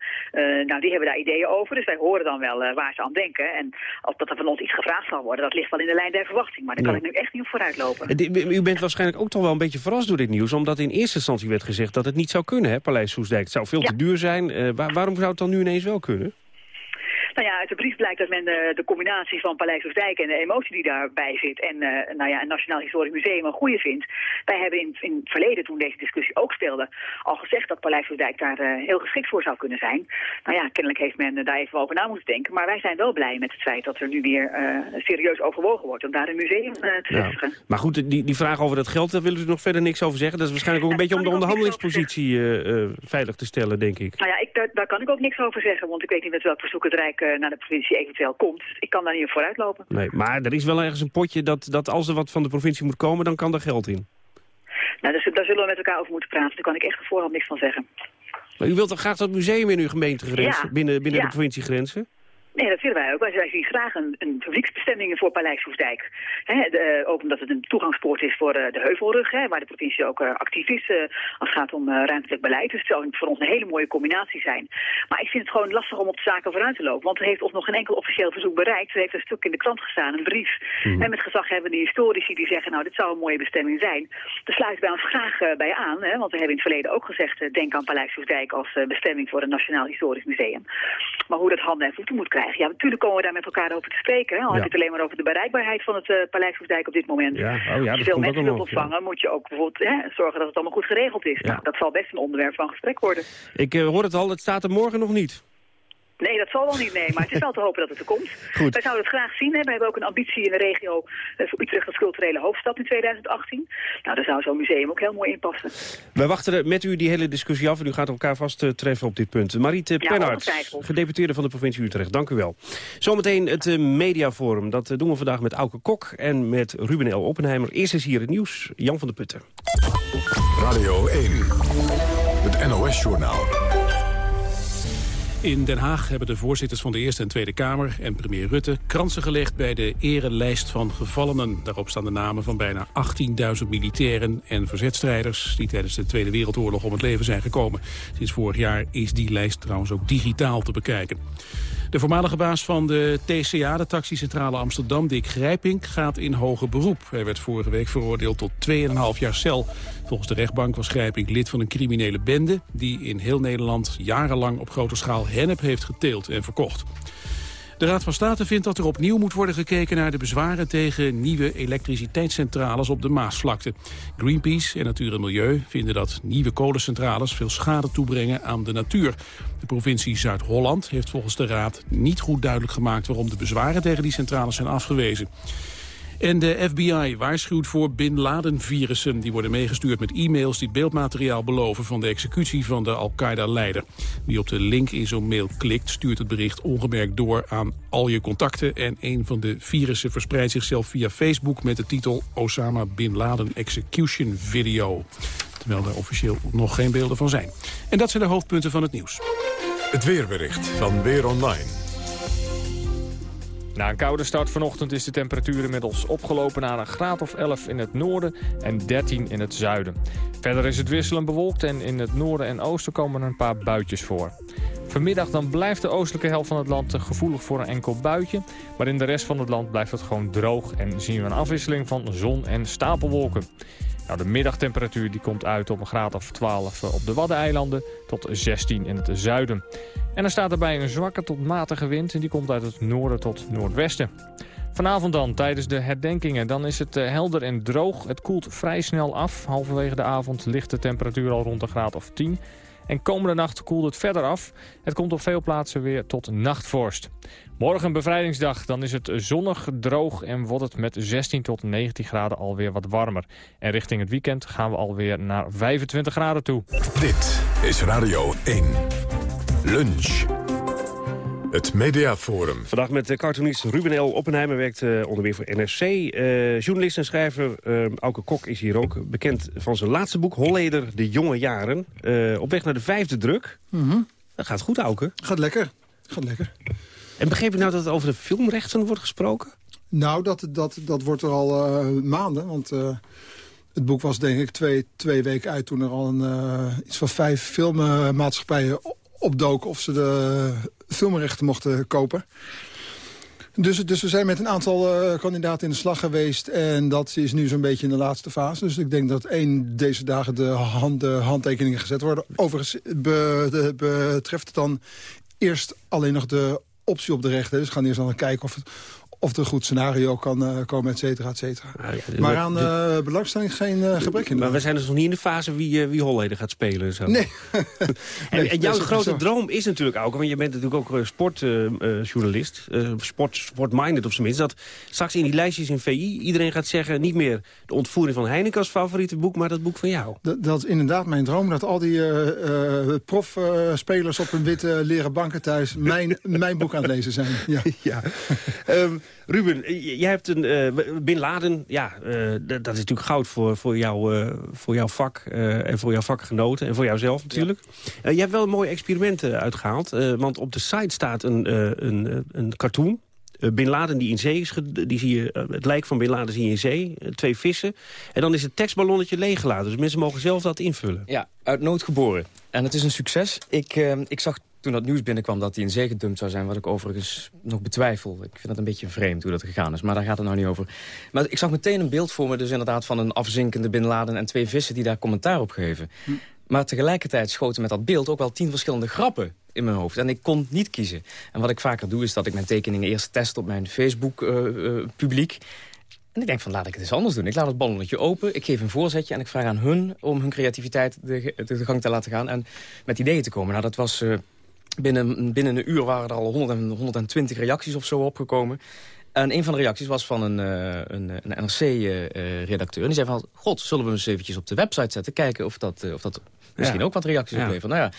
nou, die hebben daar ideeën over, dus wij horen dan wel waar ze aan denken. En als dat er van ons iets gevraagd zal worden, dat ligt wel in de lijn der verwachting. Maar daar kan ik nu echt niet op vooruit lopen. U bent waarschijnlijk ook toch wel een beetje verrast door dit nieuws, omdat in eerste instantie werd gezegd dat het niet zou kunnen, hè, Paleis Soesdijk. Het zou veel te duur zijn. waarom zou het dan nu ineens wel kunnen? Nou ja, uit de brief blijkt dat men de, de combinatie van Paleis Oostdijk en de emotie die daarbij zit en uh, nou ja, een Nationaal Historisch Museum een goede vindt. Wij hebben in, in het verleden, toen deze discussie ook speelde, al gezegd dat Paleis Oostdijk daar uh, heel geschikt voor zou kunnen zijn. Nou ja, kennelijk heeft men daar even over na moeten denken. Maar wij zijn wel blij met het feit dat er nu weer serieus overwogen wordt om daar een museum te vestigen. Ja. Maar goed, die, die vraag over dat geld, daar willen u nog verder niks over zeggen. Dat is waarschijnlijk ook een beetje om de onderhandelingspositie veilig te stellen, denk ik. Nou ja, ik, daar, daar, kan ik ook niks over zeggen, want ik weet niet met welk verzoek het Rijk naar de provincie eventueel komt. Ik kan daar niet op vooruit lopen. Nee, maar er is wel ergens een potje dat, dat als er wat van de provincie moet komen, dan kan er geld in. Nou, dus, daar zullen we met elkaar over moeten praten. Daar kan ik echt op voorhand niks van zeggen. Maar u wilt dan graag dat museum in uw gemeentegrenzen, binnen, binnen de provinciegrenzen? Nee, dat vinden wij ook. Wij zien graag een, een publieksbestemming voor Paleis Hoefdijk. ook omdat het een toegangspoort is voor uh, de Heuvelrug, waar de provincie ook uh, actief is als het gaat om ruimtelijk beleid. Dus het zou voor ons een hele mooie combinatie zijn. Maar ik vind het gewoon lastig om op de zaken vooruit te lopen. Want er heeft ons nog geen enkel officieel verzoek bereikt. Er heeft een stuk in de krant gestaan, een brief. Mm. En met gezaghebbende historici die zeggen, nou, dit zou een mooie bestemming zijn. Daar sluiten wij ons graag bij aan. Want we hebben in het verleden ook gezegd, denk aan Paleis Hoefdijk als bestemming voor een Nationaal Historisch Museum. Maar hoe dat handen en voeten moet krijgen ja, natuurlijk komen we daar met elkaar over te spreken. Hè? Al ja. heb je het alleen maar over de bereikbaarheid van het uh, Paleis Hoefdijk op dit moment. Ja. Oh, ja, Als je veel mensen wilt ontvangen, moet je ook bijvoorbeeld hè, zorgen dat het allemaal goed geregeld is. Nou, dat zal best een onderwerp van gesprek worden. Ik uh, hoor het al, het staat er morgen nog niet. Nee, dat zal wel niet, nee. Maar het is wel te hopen dat het er komt. Goed. Wij zouden het graag zien. Hè. We hebben ook een ambitie in de regio uh, voor Utrecht als culturele hoofdstad in 2018. Nou, daar zou zo'n museum ook heel mooi in passen. Wij wachten met u die hele discussie af en u gaat elkaar vast uh, treffen op dit punt. Mariette ja, gedeputeerde van de provincie Utrecht. Dank u wel. Zometeen het uh, mediaforum. Dat doen we vandaag met Auke Kok en met Ruben L. Oppenheimer. Eerst is hier het nieuws. Jan van der Putten. Radio 1. Het NOS-journaal. In Den Haag hebben de voorzitters van de Eerste en Tweede Kamer en premier Rutte kransen gelegd bij de erelijst van gevallenen. Daarop staan de namen van bijna 18.000 militairen en verzetstrijders die tijdens de Tweede Wereldoorlog om het leven zijn gekomen. Sinds vorig jaar is die lijst trouwens ook digitaal te bekijken. De voormalige baas van de TCA, de taxicentrale Amsterdam, Dick Grijpink, gaat in hoger beroep. Hij werd vorige week veroordeeld tot 2,5 jaar cel. Volgens de rechtbank was Grijpink lid van een criminele bende... die in heel Nederland jarenlang op grote schaal hennep heeft geteeld en verkocht. De Raad van State vindt dat er opnieuw moet worden gekeken naar de bezwaren tegen nieuwe elektriciteitscentrales op de Maasvlakte. Greenpeace en Natuur en Milieu vinden dat nieuwe kolencentrales veel schade toebrengen aan de natuur. De provincie Zuid-Holland heeft volgens de Raad niet goed duidelijk gemaakt waarom de bezwaren tegen die centrales zijn afgewezen. En de FBI waarschuwt voor Bin Laden-virussen. Die worden meegestuurd met e-mails die beeldmateriaal beloven... van de executie van de Al-Qaeda-leider. Wie op de link in zo'n mail klikt, stuurt het bericht ongemerkt door aan al je contacten. En een van de virussen verspreidt zichzelf via Facebook... met de titel Osama Bin Laden Execution Video. Terwijl er officieel nog geen beelden van zijn. En dat zijn de hoofdpunten van het nieuws. Het weerbericht van Weer Online. Na een koude start vanochtend is de temperatuur inmiddels opgelopen naar een graad of 11 in het noorden en 13 in het zuiden. Verder is het wisselend bewolkt en in het noorden en oosten komen een paar buitjes voor. Vanmiddag dan blijft de oostelijke helft van het land gevoelig voor een enkel buitje. Maar in de rest van het land blijft het gewoon droog en zien we een afwisseling van zon en stapelwolken. Nou, de middagtemperatuur die komt uit op een graad of 12 op de Waddeneilanden tot 16 in het zuiden. En er staat erbij een zwakke tot matige wind en die komt uit het noorden tot noordwesten. Vanavond dan, tijdens de herdenkingen, dan is het eh, helder en droog. Het koelt vrij snel af. Halverwege de avond ligt de temperatuur al rond een graad of 10. En komende nacht koelt het verder af. Het komt op veel plaatsen weer tot nachtvorst. Morgen bevrijdingsdag, dan is het zonnig, droog en wordt het met 16 tot 19 graden alweer wat warmer. En richting het weekend gaan we alweer naar 25 graden toe. Dit is Radio 1. Lunch. Het Mediaforum. Vandaag met de cartoonist Ruben L. Oppenheimer werkt uh, onder meer voor NRC. Uh, eh, journalist en schrijver uh, Auke Kok is hier ook bekend van zijn laatste boek... Holleder, de jonge jaren. op weg naar de vijfde druk. Mm Dat gaat goed, Auke. Gaat lekker. Gaat lekker. En begreep ik nou dat het over de filmrechten wordt gesproken? Nou, dat, dat, dat wordt er al uh, maanden. Want uh, het boek was denk ik twee, twee weken uit... toen er al een, uh, iets van vijf filmmaatschappijen opdoken... of ze de filmrechten mochten kopen. Dus, dus we zijn met een aantal uh, kandidaten in de slag geweest. En dat is nu zo'n beetje in de laatste fase. Dus ik denk dat één deze dagen de, hand, de handtekeningen gezet worden. Overigens betreft het dan eerst alleen nog de optie op de rechten. Dus we gaan eerst dan kijken of het, of er een goed scenario kan uh, komen, et cetera, et cetera. Ja, maar aan uh, belangstelling geen uh, gebrek in. Maar we zijn dus nog niet in de fase wie, wie Holleden gaat spelen. En zo. Nee. en, en jouw grote droom is natuurlijk ook, want je bent natuurlijk ook sportjournalist, sport, sportminded op zijn minst, dat straks in die lijstjes in VI iedereen gaat zeggen, niet meer de ontvoering van Heineken als favoriete boek, maar dat boek van jou. Dat, dat is inderdaad mijn droom, dat al die profspelers op hun witte leren banken thuis mijn, mijn boek aan het lezen zijn. Ja. ja. Um, Ruben, jij hebt een uh, Bin Laden. Ja, uh, dat is natuurlijk goud voor, voor, jou, uh, voor jouw vak en voor jouw vakgenoten en voor jouzelf natuurlijk. Ja. je hebt wel een mooi experiment uitgehaald. want op de site staat een, een, een cartoon. Bin Laden die in zee is, die zie je, het lijk van Bin Laden zie je in zee, twee vissen. En dan is het tekstballonnetje leeggelaten, dus mensen mogen zelf dat invullen. Ja, uit nood geboren. En het is een succes. Ik, ik zag toen dat nieuws binnenkwam dat hij in zee gedumpt zou zijn... wat ik overigens nog betwijfel. Ik vind dat een beetje vreemd hoe dat gegaan is, maar daar gaat het nou niet over. Maar ik zag meteen een beeld voor me dus inderdaad van een afzinkende Bin Laden... en twee vissen die daar commentaar op geven. Hm. Maar tegelijkertijd schoten met dat beeld ook wel tien verschillende grappen in mijn hoofd. En ik kon niet kiezen. En wat ik vaker doe is dat ik mijn tekeningen eerst test op mijn Facebook-publiek... Uh, uh, en ik denk van, laat ik het eens anders doen. Ik laat het ballonnetje open, ik geef een voorzetje... en ik vraag aan hun om hun creativiteit de, de, de gang te laten gaan... en met ideeën te komen. Nou, dat was uh, Binnen, binnen een uur waren er al 100, 120 reacties of zo opgekomen. En een van de reacties was van een, uh, een, een NRC-redacteur. En die zei van, god, zullen we eens eventjes op de website zetten... kijken of dat, uh, of dat misschien ja. ook wat reacties ja. oplevert. Nou ja,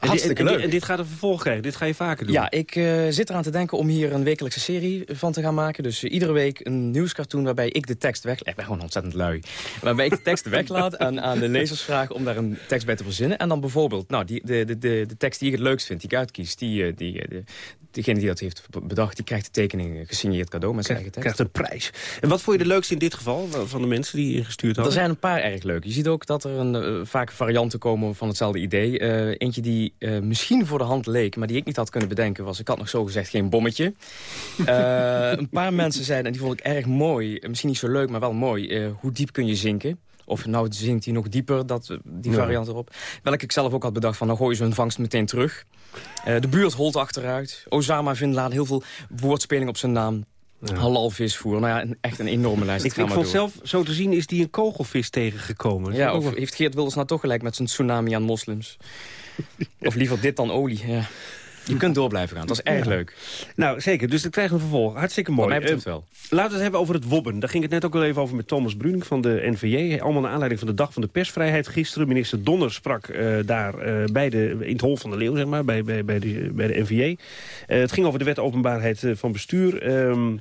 Hartstikke en, leuk. En dit gaat een vervolg krijgen, dit ga je vaker doen. Ja, ik uh, zit eraan te denken om hier een wekelijkse serie van te gaan maken. Dus uh, iedere week een nieuwscartoon waarbij ik de tekst weg... Ik ben gewoon ontzettend lui. Waarbij ik de tekst weglaat en aan de lezers vraag om daar een tekst bij te verzinnen. En dan bijvoorbeeld, nou, die, de, de, de, de tekst die ik het leukst vind, die ik uitkies... die, uh, die, de, degene die dat heeft bedacht, die krijgt de tekening gesigneerd cadeau met zijn eigen tekst. Krijgt een prijs. En wat vond je de leukste in dit geval van de mensen die je ingestuurd hadden? Er zijn een paar erg leuk. Je ziet ook dat er een, uh, vaak varianten komen van hetzelfde idee. Uh, eentje die uh, misschien voor de hand leek, maar die ik niet had kunnen bedenken was... ik had nog zo gezegd geen bommetje. een paar mensen zeiden, en die vond ik erg mooi... misschien niet zo leuk, maar wel mooi... hoe diep kun je zinken? Of nou zinkt hij nog dieper, dat, die variant erop. Welke ik zelf ook had bedacht van, nou gooi je zo'n vangst meteen terug. De buurt holt achteruit. Osama vindt laat heel veel woordspeling op zijn naam. Ja. Halal visvoer. Nou ja, echt een enorme lijst. Ik, ik vond zelf, zo te zien, is die een kogelvis tegengekomen. Ja, of heeft Geert Wilders nou toch gelijk met zijn tsunami aan moslims? of liever dit dan olie, ja. Je kunt door blijven gaan. Dat is erg leuk. Nou, zeker. Dus dat krijgen we vervolg. Hartstikke mooi. Wat mij betreft wel. Uh, laten we het hebben over het wobben. Daar ging het net ook al even over met Thomas Bruning van de NVJ. Allemaal naar aanleiding van de Dag van de Persvrijheid gisteren. Minister Donner sprak uh, daar uh, bij de, in het Hol van de Leeuw, zeg maar, bij, bij, bij, de, bij de NVJ. het ging over de wet openbaarheid van bestuur. Um,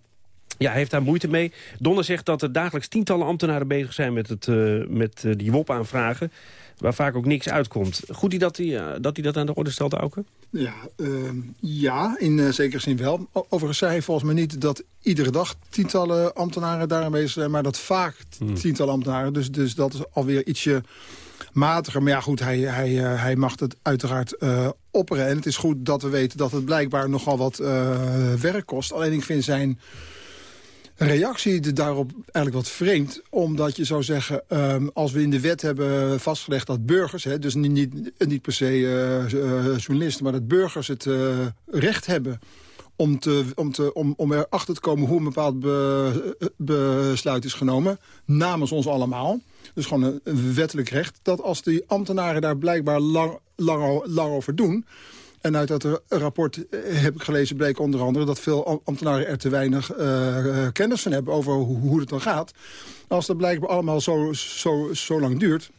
ja, hij heeft daar moeite mee. Donner zegt dat er dagelijks tientallen ambtenaren bezig zijn met, het, met die WOP-aanvragen waar vaak ook niks uitkomt. Goed die dat hij uh, dat, die dat aan de orde stelt, Auken? Ja, uh, ja in uh, zekere zin wel. Overigens zei hij volgens mij niet dat iedere dag tientallen ambtenaren daarmee bezig zijn... maar dat vaak hmm. tientallen ambtenaren. Dus, dus dat is alweer ietsje matiger. Maar ja, goed, hij, hij, hij mag het uiteraard opperen. En het is goed dat we weten dat het blijkbaar nogal wat werk kost. Alleen ik vind zijn reactie daarop eigenlijk wat vreemd. Omdat je zou zeggen, um, als we in de wet hebben vastgelegd dat burgers... Hè, dus niet, niet, niet per se uh, uh, journalisten, maar dat burgers het uh, recht hebben... Om, te, om, te, om, om erachter te komen hoe een bepaald be, besluit is genomen. Namens ons allemaal. Dus gewoon een, een wettelijk recht. Dat als die ambtenaren daar blijkbaar lang, lang, lang over doen en uit dat rapport eh, heb ik gelezen bleek onder andere... dat veel ambtenaren er te weinig uh, kennis van hebben over hoe, hoe het dan gaat. Als dat blijkbaar allemaal zo, zo, zo lang duurt...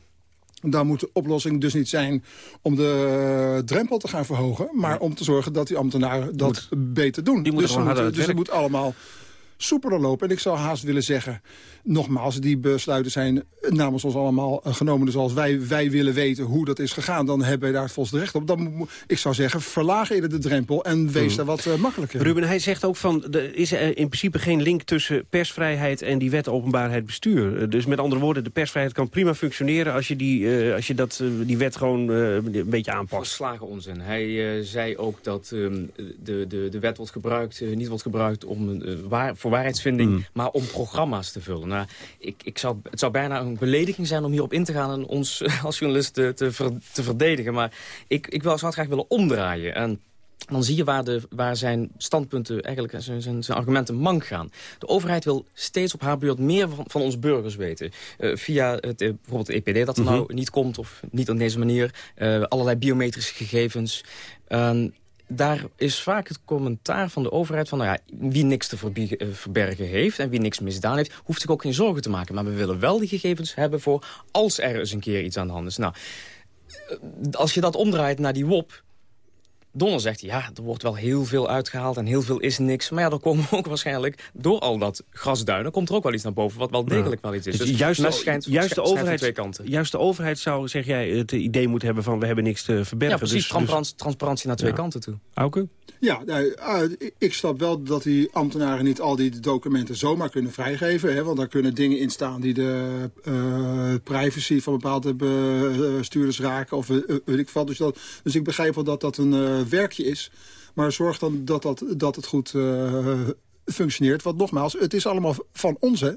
Dan moet de oplossing dus niet zijn om de drempel te gaan verhogen... maar om te zorgen dat die ambtenaren dat beter doen. Die dus het dus het moet allemaal soepeler lopen. En ik zou haast willen zeggen, nogmaals, die besluiten zijn namens ons allemaal eh, genomen. Dus als wij, wij willen weten hoe dat is gegaan, dan hebben wij daar volgens recht op. Dan, ik zou zeggen, verlaag eerder de drempel en wees Mm. daar wat eh, makkelijker. Ruben, hij zegt ook van, er is er in principe geen link tussen persvrijheid en die wet openbaarheid bestuur. Eh, Dus met andere woorden, de persvrijheid kan prima functioneren als je die, als je dat, die wet gewoon een beetje aanpast. Volslagen onzin. Hij zei ook dat ehm, de, de, de wet wordt gebruikt, niet wordt gebruikt om, waar, voor waarheidsvinding, Mm. maar om programma's te vullen. Nou, ik, ik zou, het zou bijna een belediging zijn om hierop in te gaan en ons eh, als journalist te, te, ver- te verdedigen. Maar ik, ik wil, zou het graag willen omdraaien. En dan zie je waar, de, waar zijn standpunten, eigenlijk zijn, zijn, zijn argumenten mank gaan. De overheid wil steeds op haar beurt meer van, van ons burgers weten. Eh, via het, eh, bijvoorbeeld de EPD dat er Mhm. nou niet komt, of niet op deze manier. Eh, allerlei biometrische gegevens. Ehm, daar is vaak het commentaar van de overheid van... Nou ja, wie niks te eh, verbergen heeft en wie niks misdaan heeft... hoeft zich ook geen zorgen te maken. Maar we willen wel die gegevens hebben voor als er eens een keer iets aan de hand is. Nou, eh, als je dat omdraait naar die WOP... Donner zegt, ja, er wordt wel heel veel uitgehaald en heel veel is niks. Maar ja, er komen ook waarschijnlijk, door al dat grasduinen... komt er ook wel iets naar boven wat wel degelijk wel iets is. Dus juist, de, schijnt, juist, de overheid, twee kanten. juist de overheid zou, zeg jij, het idee moeten hebben van... we hebben niks te verbergen. Ja, precies, Dus- dus- transparantie, transparantie naar twee Ja. kanten toe. Auke? Ja, nou, ah, ik- snap wel dat die ambtenaren niet al die documenten zomaar kunnen vrijgeven. Hè, want daar kunnen dingen in staan die de eh, privacy van bepaalde bestuurders raken. Of eh, weet ik wat. Dus, dat, dus ik begrijp wel dat dat een eh, werkje is. Maar zorg dan dat, dat, dat het goed eh, functioneert. Want nogmaals, het is allemaal van ons. Hè?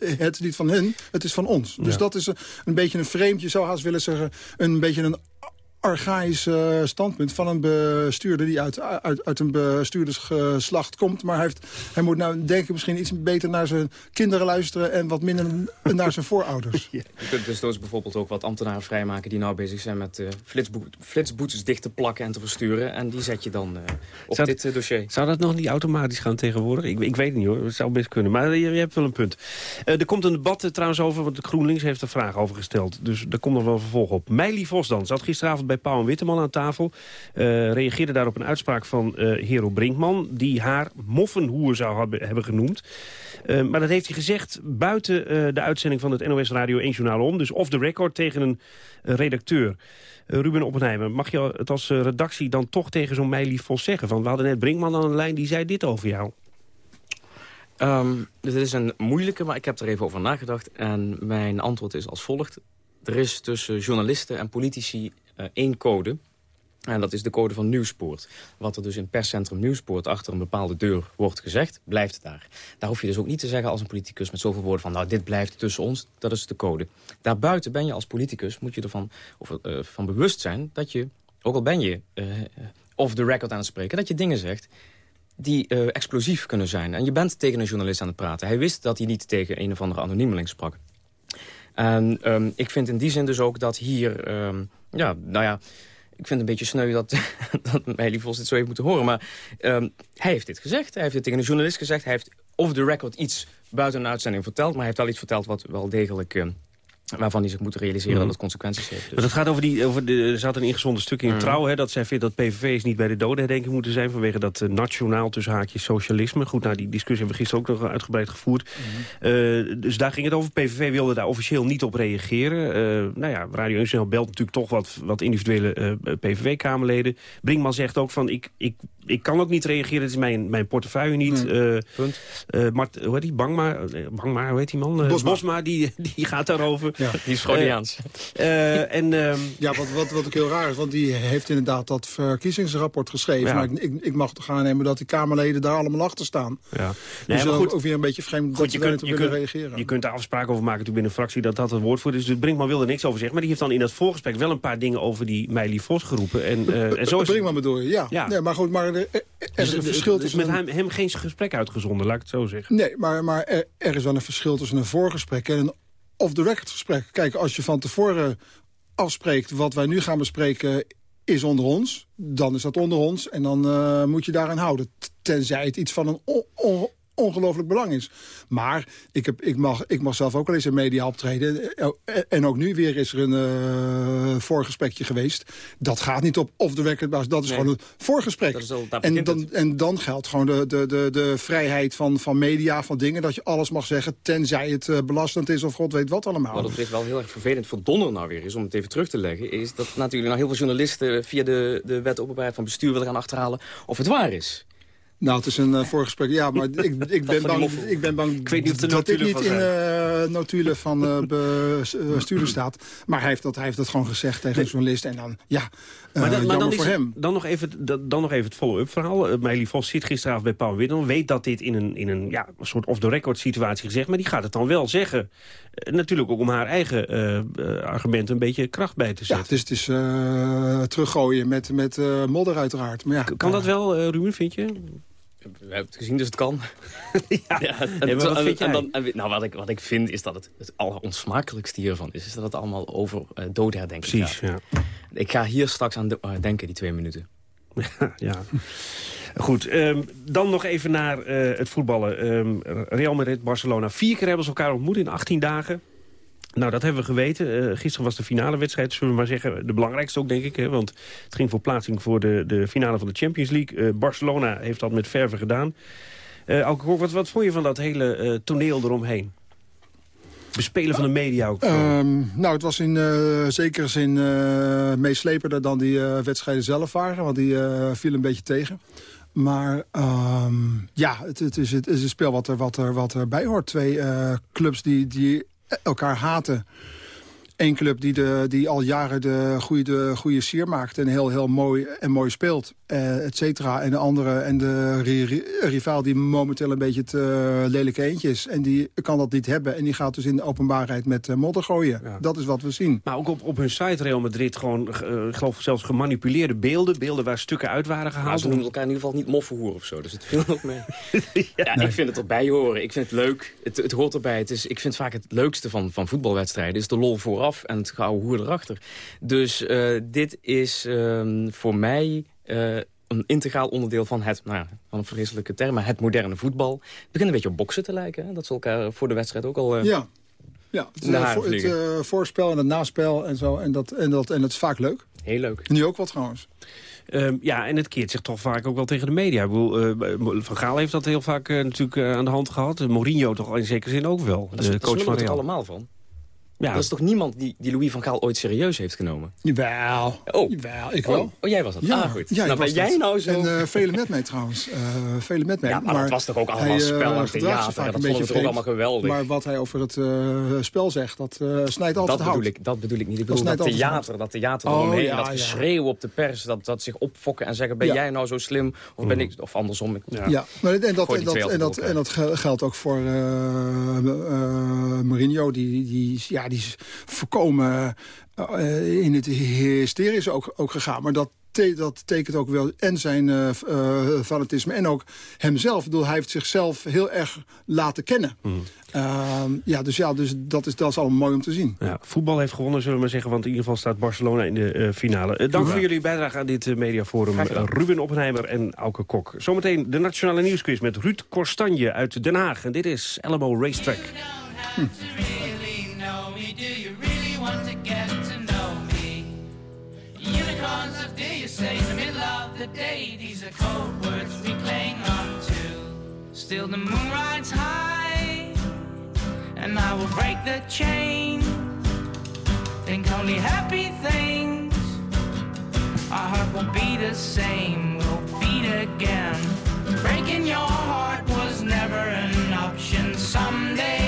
Het is niet van hen, het is van ons. Dus Ja. dat is een, een beetje een vreemd, je zou haast willen zeggen... een beetje een archaïs eh, standpunt van een bestuurder... die uit, uit, uit een bestuurdersgeslacht komt. Maar hij, heeft, hij moet nou denken misschien iets beter naar zijn kinderen luisteren... en wat minder naar zijn voorouders. Je kunt dus, dus bijvoorbeeld ook wat ambtenaren vrijmaken... die nou bezig zijn met eh, flitsboe flitsboetes dicht te plakken en te versturen. En die zet je dan eh, op Zou- dit eh, dossier. Zou dat nog niet automatisch gaan tegenwoordig? Ik, ik weet het niet hoor, het zou best kunnen. Maar je, je hebt wel een punt. Eh, er komt een debat trouwens over, want GroenLinks heeft er vraag over gesteld. Dus daar komt nog wel vervolg op. Meili Vos dan, zat gisteravond bij Pauw en Witteman aan tafel. eh, reageerde daar op een uitspraak van eh Hero Brinkman... die haar moffenhoer zou hebben, genoemd. Eh, maar dat heeft hij gezegd buiten de uitzending van het NOS Radio 1 Journaal om. Dus off the record tegen een redacteur. Ruben Oppenheimer, mag je het als redactie dan toch tegen zo'n Meili zeggen? Want we hadden net Brinkman aan de lijn, die zei dit over jou. Ehm, dit is een moeilijke, maar ik heb er even over nagedacht. En mijn antwoord is als volgt. Er is tussen journalisten en politici één code. En dat is de code van Nieuwspoort. Wat er dus in perscentrum Nieuwspoort achter een bepaalde deur wordt gezegd, blijft daar. Daar hoef je dus ook niet te zeggen als een politicus met zoveel woorden van... nou, dit blijft tussen ons, dat is de code. Daarbuiten ben je als politicus, moet je ervan of, eh, van bewust zijn... dat je, ook al ben je eh, off the record aan het spreken... dat je dingen zegt die eh, explosief kunnen zijn. En je bent tegen een journalist aan het praten. Hij wist dat hij niet tegen een of andere anoniemeling sprak. En ehm, ik vind in die zin dus ook dat hier... ehm, ja, nou ja, ik vind het een beetje sneu dat, dat Meili Vos dit zo heeft moeten horen. Maar ehm, hij heeft dit gezegd. Hij heeft dit tegen een journalist gezegd. Hij heeft off the record iets buiten een uitzending verteld. Maar hij heeft wel iets verteld wat wel degelijk... ehm, waarvan hij zich moet realiseren Mhm. dat het consequenties heeft. Dus. Maar dat gaat over die, over de, er zat een ingezonden stuk in Mhm. Trouw... Hè, dat zij vindt dat PVV's niet bij de dodenherdenking moeten zijn... vanwege dat eh, nationaal tussen haakjes socialisme. Goed, nou, die discussie hebben we gisteren ook nog uitgebreid gevoerd. Mhm. Eh, dus daar ging het over. PVV wilde daar officieel niet op reageren. Eh, nou ja, Radio 1 belt natuurlijk toch wat, wat individuele PVV-kamerleden. Brinkman zegt ook van, ik, ik, ik kan ook niet reageren. Het is mijn, mijn portefeuille niet. Mhm. Eh, eh, Mart, hoe heet die? Bangma, eh, Bangma, hoe heet die man? Bosma. Bosma, die, die gaat daarover. Ja. Die is Freudiaans. Eh, en, ehm, Ja, wat, wat, wat ook heel raar is, want die heeft inderdaad dat verkiezingsrapport geschreven. Ja. Maar ik, ik, ik mag toch aannemen dat die Kamerleden daar allemaal achter staan. Ja. Dus Nee, maar goed, ook weer een beetje vreemd dat Goed, je kunt, je, kunt, reageren. je kunt daar afspraken over maken binnen een fractie dat dat het woord voor is. Dus Brinkman wilde niks over zeggen. Maar die heeft dan in dat voorgesprek wel een paar dingen over die Meili Vos geroepen. En, eh, en zo is Brinkman bedoel je, ja. Ja. Nee, maar goed, maar er, er- er is Dus, een verschil dus tussen... met hem, hem geen gesprek uitgezonden, laat ik het zo zeggen. Nee, maar, maar er, er is wel een verschil tussen een voorgesprek en een off-the-record gesprek. Kijk, als je van tevoren afspreekt wat wij nu gaan bespreken is onder ons, dan is dat onder ons. En dan eh, moet je daaraan houden. Tenzij het iets van een ongelooflijk belang is. Maar ik, heb, ik, mag, ik mag zelf ook wel eens in media optreden. Eh, en ook nu weer is er een uh, voorgesprekje geweest. Dat gaat niet op of de wekker, dat is gewoon een voorgesprek. Dat is al, en, dan, en dan geldt gewoon de, de, de, de vrijheid van, van media, van dingen. Dat je alles mag zeggen, tenzij het uh, belastend is of god weet wat allemaal. Wat op zich wel heel erg vervelend voor Donner nou weer is, om het even terug te leggen... is dat natuurlijk nou heel veel journalisten via de, de wet openbaarheid van bestuur willen gaan achterhalen of het waar is. Nou, het is een uh, voorgesprek. Ja, maar ik, ik, ben bang, ik ben bang ik weet niet of de dat ik niet in de uh, notulen van uh, bestuurder staat. Maar hij heeft, dat, hij heeft dat gewoon gezegd tegen een journalist. En dan, ja, maar, dan, maar dan hem. Dan nog even, dan nog even het follow-up verhaal. Uh, Meili Vos zit gisteravond bij Paul Widdel. Weet dat dit in een, in een, ja, soort off-the-record situatie gezegd. Maar die gaat het dan wel zeggen. natuurlijk ook om haar eigen argumenten een beetje kracht bij te zetten. Ja, het is, het is teruggooien met, met modder uiteraard. Maar ja, kan dat wel, Ruben, vind je? We hebben het gezien, dus het kan. ja. en, wat vind en, dan, nou, wat ik, wat ik vind is dat het het alleronsmakelijkste hiervan is... is dat het allemaal over uh, doodherdenken Precies, ja. Ik ga hier straks aan de, uh, denken, die twee minuten. ja. Goed, um, dan nog even naar uh, het voetballen. Um, Real Madrid, Barcelona. Vier keer hebben ze elkaar ontmoet in 18 dagen. Nou, dat hebben we geweten. Uh, gisteren was de finale wedstrijd, zullen we maar zeggen. De belangrijkste ook, denk ik. Hè, want het ging voor plaatsing voor de, de finale van de Champions League. Uh, Barcelona heeft dat met verve gedaan. Uh, wat, wat vond je van dat hele toneel eromheen? Bespelen van de media ook? Um, nou, het was in zekere zin meeslepender dan die wedstrijden zelf waren. Want die viel een beetje tegen. Maar um, ja, het, het, is, het is een spel wat er, wat er, wat erbij hoort. Twee clubs die, die elkaar haten. Eén club die, de, die al jaren de goede, goede sier maakt en heel, heel mooi en mooi speelt uh, et cetera. En de andere, en de rivaal die momenteel een beetje het uh, lelijke eentje is. En die kan dat niet hebben. En die gaat dus in de openbaarheid met uh, modder gooien. Dat is wat we zien. Maar ook op, op hun site Real Madrid gewoon, ik geloof zelfs gemanipuleerde beelden. Beelden waar stukken uit waren gehaald. Maar ze noemen elkaar in ieder geval niet moffenhoer of zo. Dus het viel ook mee. ja, ik vind het erbij horen. Ik vind het leuk. Het, het hoort erbij. Het is, ik vind vaak het leukste van, van voetbalwedstrijden. Is de lol vooraf en het gouden hoer erachter. Dus dit is um, voor mij uh, een integraal onderdeel van het, nou ja, van een vreselijke term, het moderne voetbal. Het begint een beetje op boksen te lijken. Hè? Dat ze elkaar voor de wedstrijd ook al uh, Ja, ja het, uh, voor, het uh, voorspel en het naspel en zo. En dat, en, dat, en dat is vaak leuk. Heel leuk. Nu ook wat trouwens. Um, ja, en het keert zich toch vaak ook wel tegen de media. Ik bedoel, uh, van Gaal heeft dat heel vaak uh, natuurlijk uh, aan de hand gehad. Mourinho toch in zekere zin ook wel. Coach van Real. er allemaal van. Ja. Dat is toch niemand die, die Louis van Gaal ooit serieus heeft genomen? Jawel. Oh. Jawel, ik wel. Oh, oh jij was dat? Ja. Ah, goed. Ja, nou, ben jij nou zo... En uh, vele met mij trouwens. Uh, vele met mij. Ja, maar, maar dat was toch ook allemaal hij, spel en theater? Dat vond ook allemaal geweldig. Maar wat hij over het uh, spel zegt, dat snijdt altijd dat bedoel Ik, dat bedoel ik niet. Ik bedoel dat, dat theater, dat theater oh. Ja, dat geschreeuw op de pers, dat, dat zich opfokken en zeggen... ben jij nou zo slim? Of ben ik... Of andersom. Ja, en dat en dat geldt ook voor Mourinho. Die is voorkomen uh, in het hysterische ook, ook gegaan. Maar dat, te, dat tekent ook wel en zijn uh, uh, fanatisme en ook hemzelf. Ik bedoel, hij heeft zichzelf heel erg laten kennen. Mm. ja, dus ja, dus dat, is, dat is allemaal mooi om te zien. Ja, voetbal heeft gewonnen, zullen we maar zeggen. Want in ieder geval staat Barcelona in de finale. dank voor jullie bijdrage aan dit mediaforum. Ruben Oppenheimer en Auke Kok. Zometeen de Nationale Nieuwsquiz met Ruud Korstanje uit Den Haag. En dit is Alamo Racetrack. Hm. The day, these are cold words we cling on to. Still the moon rides high, and I will break the chain. Think only happy things. Our heart will be the same, we'll beat again. Breaking your heart was never an option. Someday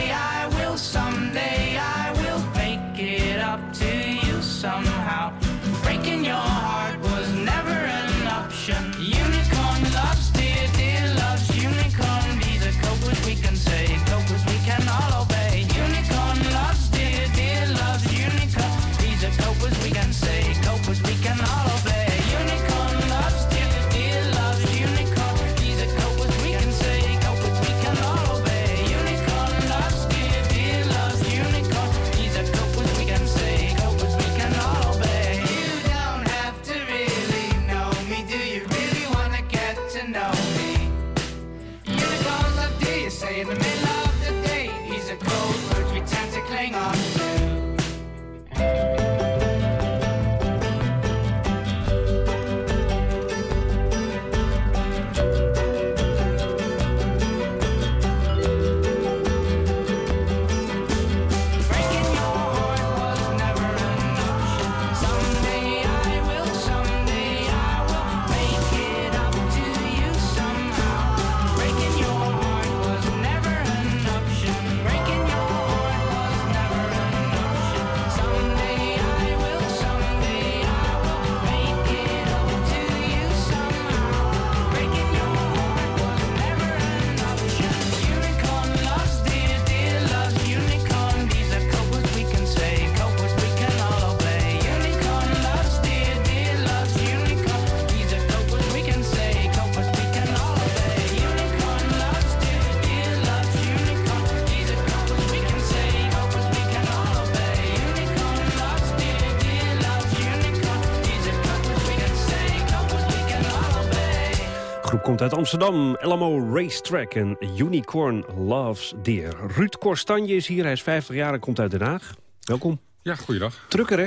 komt uit Amsterdam. LMO Racetrack en Unicorn Loves Deer. Ruud Korstanje is hier, hij is 50 jaar en komt uit Den Haag. Welkom. Ja, goeiedag. Trucker, hè?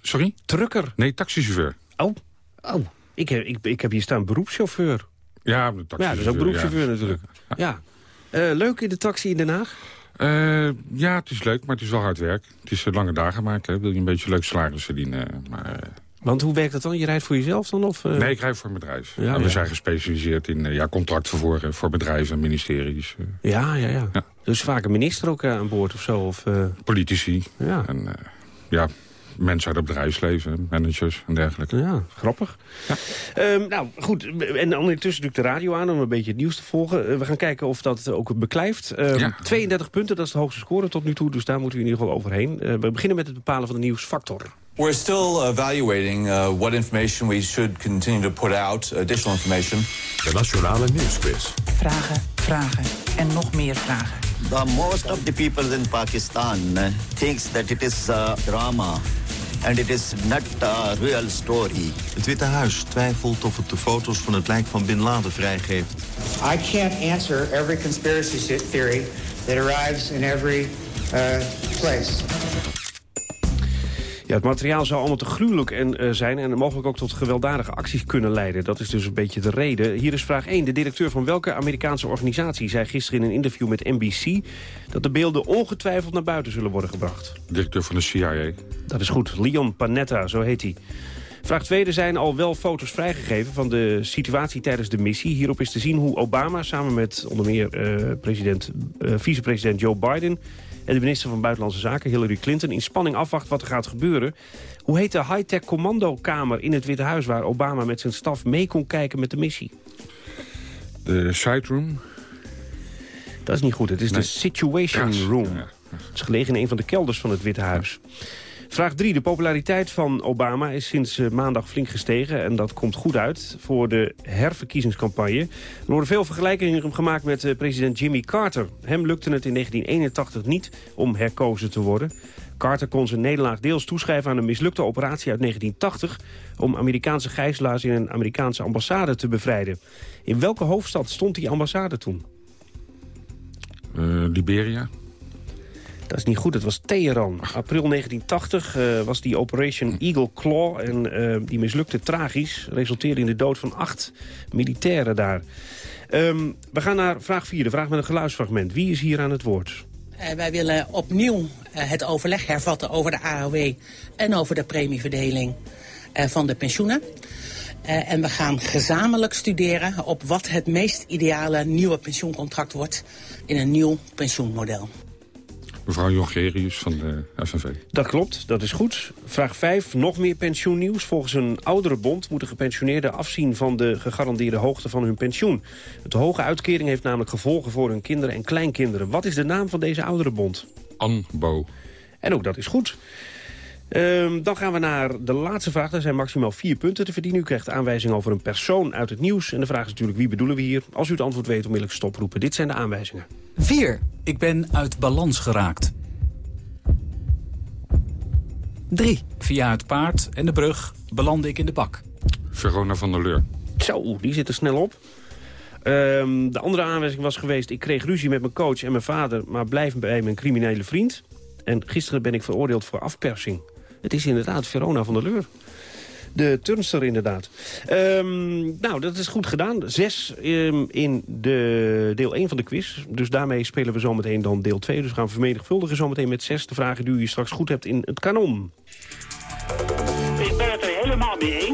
Sorry? Trucker. Nee, taxichauffeur. Oh, oh. Ik, heb, ik, ik heb hier staan beroepschauffeur. Ja, de taxichauffeur. Ja, dat is ook beroepschauffeur natuurlijk. Ja. Uh, leuk in de taxi in Den Haag? Uh, ja, het is leuk, maar het is wel hard werk. Het is uh, lange dagen maken. Wil je een beetje leuk salaris verdienen. Maar, want hoe werkt dat dan? Je rijdt voor jezelf dan? Of, Nee, ik rijd voor een bedrijf. Ja, en we ja. zijn gespecialiseerd in ja, contractvervoer voor bedrijven en ministeries. Ja, ja, ja, Dus vaak een minister ook aan boord of zo? Of, Politici. Ja. En, ja, mensen uit het bedrijfsleven, managers en dergelijke. Ja, grappig. Ja. Um, nou, goed. En dan intussen natuurlijk de radio aan om een beetje het nieuws te volgen. Uh, we gaan kijken of dat ook beklijft. Um, ja. 32 punten, dat is de hoogste score tot nu toe. Dus daar moeten we in ieder geval overheen. Uh, we beginnen met het bepalen van de nieuwsfactor. We're still evaluating uh, what information we should continue to put out, additional information. De Nationale Nieuwsquiz. Vragen, vragen en nog meer vragen. The most of the people in Pakistan uh, thinks that it is uh, drama. And it is not a real story. Het Witte Huis twijfelt of het de foto's van het lijk van Bin Laden vrijgeeft. I can't answer every conspiracy theory that arrives in every uh, place. Ja, het materiaal zou allemaal te gruwelijk en, uh, zijn... en mogelijk ook tot gewelddadige acties kunnen leiden. Dat is dus een beetje de reden. Hier is vraag 1. De directeur van welke Amerikaanse organisatie zei gisteren in een interview met NBC... dat de beelden ongetwijfeld naar buiten zullen worden gebracht? Directeur van de CIA. Dat is goed. Leon Panetta, zo heet hij. Vraag 2. Er zijn al wel foto's vrijgegeven van de situatie tijdens de missie. Hierop is te zien hoe Obama samen met onder meer uh, president, uh, vicepresident Joe Biden... en de minister van Buitenlandse Zaken, Hillary Clinton... in spanning afwacht wat er gaat gebeuren. Hoe heet de high-tech commandokamer in het Witte Huis... waar Obama met zijn staf mee kon kijken met de missie? De side room? Dat is niet goed. Het is nee. de Situation Room. Ja. Het is gelegen in een van de kelders van het Witte Huis. Vraag 3. De populariteit van Obama is sinds uh, maandag flink gestegen. En dat komt goed uit voor de herverkiezingscampagne. Er worden veel vergelijkingen gemaakt met uh, president Jimmy Carter. Hem lukte het in 1981 niet om herkozen te worden. Carter kon zijn nederlaag deels toeschrijven aan een mislukte operatie uit 1980... om Amerikaanse gijzelaars in een Amerikaanse ambassade te bevrijden. In welke hoofdstad stond die ambassade toen? Uh, Liberia. Dat is niet goed, het was Teheran. April 1980 uh, was die Operation Eagle Claw en uh, die mislukte tragisch. Resulteerde in de dood van acht militairen daar. Um, we gaan naar vraag 4, de vraag met een geluidsfragment. Wie is hier aan het woord? Uh, wij willen opnieuw het overleg hervatten over de AOW en over de premieverdeling van de pensioenen. En we gaan gezamenlijk studeren op wat het meest ideale nieuwe pensioencontract wordt in een nieuw pensioenmodel. Mevrouw Jongerius van de FNV. Dat klopt, dat is goed. Vraag 5, nog meer pensioennieuws. Volgens een oudere bond moeten gepensioneerden afzien van de gegarandeerde hoogte van hun pensioen. Het hoge uitkering heeft namelijk gevolgen voor hun kinderen en kleinkinderen. Wat is de naam van deze oudere bond? ANBO. En ook dat is goed. Um, dan gaan we naar de laatste vraag. Er zijn maximaal vier punten te verdienen. U krijgt aanwijzing over een persoon uit het nieuws. En de vraag is natuurlijk wie bedoelen we hier. Als u het antwoord weet, onmiddellijk stoproepen. Dit zijn de aanwijzingen. 4. Ik ben uit balans geraakt. 3. Via het paard en de brug belandde ik in de bak. Verona van der Leur. Zo, die zit er snel op. Um, de andere aanwijzing was geweest... ik kreeg ruzie met mijn coach en mijn vader... maar blijf bij mijn criminele vriend. En gisteren ben ik veroordeeld voor afpersing. Het is inderdaad Verona van der Leur. De turnster inderdaad. Um, nou, dat is goed gedaan. Zes um, in de deel 1 van de quiz. Dus daarmee spelen we zometeen dan deel 2. Dus gaan we vermenigvuldigen zometeen met zes de vragen die u straks goed hebt in het kanon. Ik ben het er helemaal mee eens.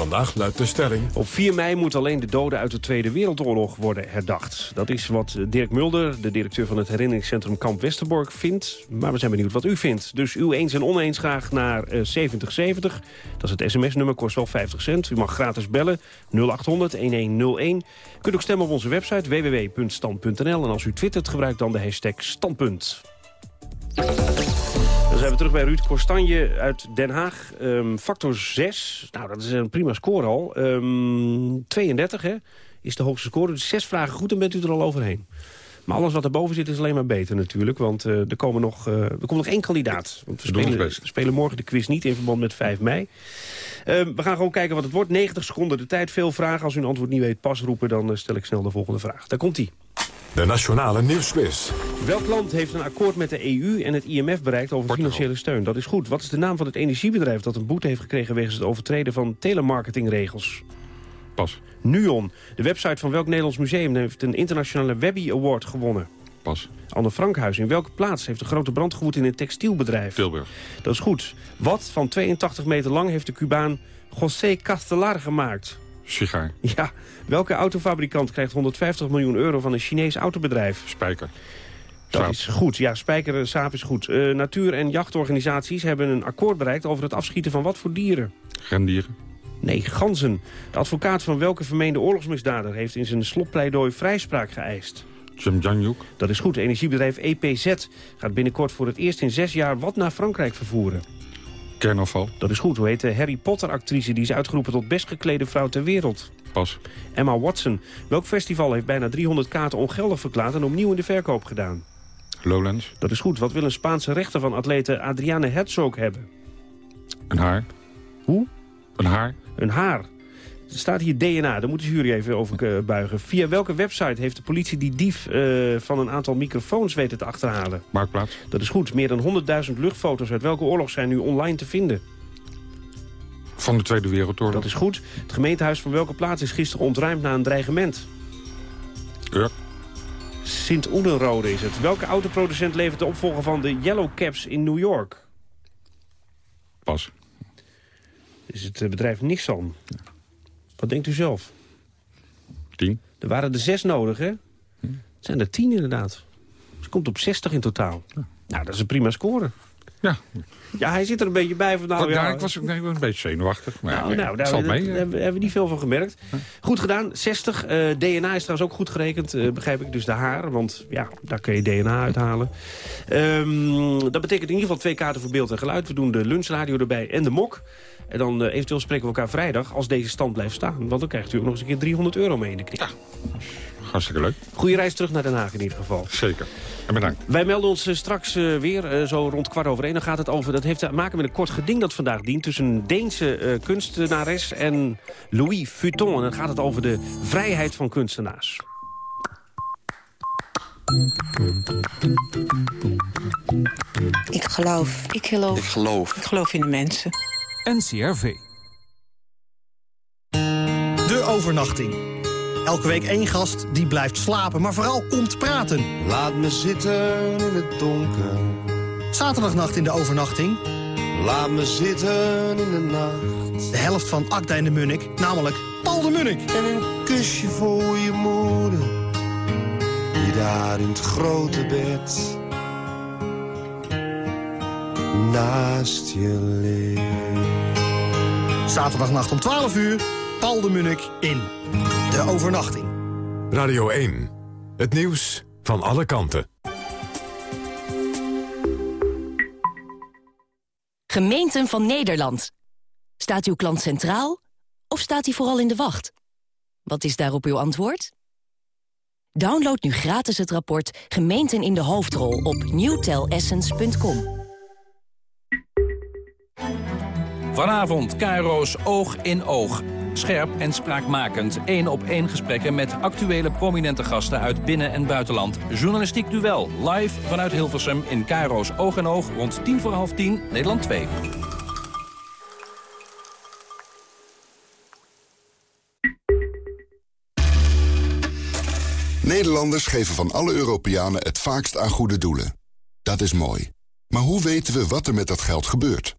Vandaag luidt de stelling... Op 4 mei moet alleen de doden uit de Tweede Wereldoorlog worden herdacht. Dat is wat Dirk Mulder, de directeur van het herinneringscentrum Kamp Westerbork, vindt. Maar we zijn benieuwd wat u vindt. Dus uw eens en oneens graag naar uh, 7070. Dat is het sms-nummer, kost wel 50 cent. U mag gratis bellen, 0800-1101. U kunt ook stemmen op onze website www.stand.nl. En als u twittert, gebruik dan de hashtag standpunt. Zijn we terug bij Ruud Korstanje uit Den Haag. Um, factor 6, nou dat is een prima score al. Um, 32 hè, is de hoogste score. Dus zes vragen goed, dan bent u er al overheen. Maar alles wat erboven zit is alleen maar beter natuurlijk. Want uh, er, komen nog, uh, er komt nog één kandidaat. Want we spelen, we spelen, morgen de quiz niet in verband met 5 mei. Uh, we gaan gewoon kijken wat het wordt. 90 seconden de tijd, veel vragen. Als u een antwoord niet weet, pas roepen. Dan stel ik snel de volgende vraag. Daar komt hij. De Nationale Nieuwsquiz. Welk land heeft een akkoord met de EU en het IMF bereikt over financiële steun? Dat is goed. Wat is de naam van het energiebedrijf dat een boete heeft gekregen... wegens het overtreden van telemarketingregels? Pas. Nuon. De website van welk Nederlands museum heeft een internationale Webby Award gewonnen? Pas. Anne Frankhuis. In welke plaats heeft een grote brand gewoed in een textielbedrijf? Tilburg. Dat is goed. Wat van 82 meter lang heeft de Cubaan José Castelar gemaakt? Sigaar. Ja. Welke autofabrikant krijgt 150 miljoen euro van een Chinees autobedrijf? Spijker. Dat is goed. Ja, Spijker, eh, Saap is goed. Uh, natuur- en jachtorganisaties hebben een akkoord bereikt... over het afschieten van wat voor dieren? Rendieren. Nee, ganzen. De advocaat van welke vermeende oorlogsmisdader... heeft in zijn slotpleidooi vrijspraak geëist? Jim Janjuk. Dat is goed. Energiebedrijf EPZ gaat binnenkort voor het eerst in zes jaar... wat naar Frankrijk vervoeren? Kernafval. Dat is goed. Hoe heet de Harry Potter-actrice... die is uitgeroepen tot best geklede vrouw ter wereld? Pas. Emma Watson. Welk festival heeft bijna 300 kaarten ongeldig verklaard... en opnieuw in de verkoop gedaan? Lowlands. Dat is goed. Wat wil een Spaanse rechter van atlete Adriane Herzog hebben? Een haar. Hoe? Een haar. Een haar. Er staat hier DNA, daar moeten de jury even over eh, buigen. Via welke website heeft de politie die dief uh, van een aantal microfoons weten te achterhalen? Marktplaats. Dat is goed. Meer dan 100.000 luchtfoto's uit welke oorlog zijn nu online te vinden? Van de Tweede Wereldoorlog. Dat is goed. Het gemeentehuis van welke plaats is gisteren ontruimd na een dreigement? Urk. Sint-Oedenrode is het. Welke autoproducent levert de opvolger van de Yellow Caps in New York? Pas. Is het bedrijf Nissan. Wat denkt u zelf? Tien. Er waren er zes nodig, hè? Het zijn er tien inderdaad. Dus komt op 60 in totaal. Nou, dat is een prima score. Ja. Ja, hij zit er een beetje bij van nou, ja, ik was nee, ik was een beetje zenuwachtig. Maar nou, nou, daar valt mee. Daar hebben we niet veel van gemerkt. Goed gedaan, 60. Uh, DNA is trouwens ook goed gerekend, uh, begrijp ik. Dus de haar, want ja, daar kun je DNA uithalen. Um, dat betekent in ieder geval twee kaarten voor beeld en geluid. We doen de lunchradio erbij en de mok. En dan uh, eventueel spreken we elkaar vrijdag als deze stand blijft staan. Want dan krijgt u ook nog eens een keer 300 euro mee in de knie. Ja, hartstikke leuk. Goeie reis terug naar Den Haag in ieder geval. Zeker. En bedankt. Wij melden ons uh, straks uh, weer, zo rond kwart over één. Dan gaat het over, dat heeft te maken met een kort geding dat vandaag dient... tussen een Deense kunstenares en Louis Vuitton. En dan gaat het over de vrijheid van kunstenaars. Ik geloof. Ik geloof. Ik geloof. Ik geloof in de mensen. NCRV. De overnachting. Elke week één gast die blijft slapen, maar vooral komt praten. Laat me zitten in het donker. Zaterdagnacht in de overnachting. Laat me zitten in de nacht. De helft van Akda en de Munnik, namelijk Paul de Munnik. En een kusje voor je moeder. Die daar in het grote bed naast je ligt. Zaterdagnacht om 12 uur, Paul de Munnik in De Overnachting. Radio 1, het nieuws van alle kanten. Gemeenten van Nederland. Staat uw klant centraal of staat hij vooral in de wacht? Wat is daarop uw antwoord? Download nu gratis het rapport Gemeenten in de Hoofdrol op newtelessence.com. Vanavond Cairo's Oog in Oog. Scherp en spraakmakend. Eén op één gesprekken met actuele prominente gasten uit binnen- en buitenland. Journalistiek duel. Live vanuit Hilversum in Cairo's Oog in Oog. Rond tien voor half tien, Nederland 2. Nederlanders geven van alle Europeanen het vaakst aan goede doelen. Dat is mooi. Maar hoe weten we wat er met dat geld gebeurt?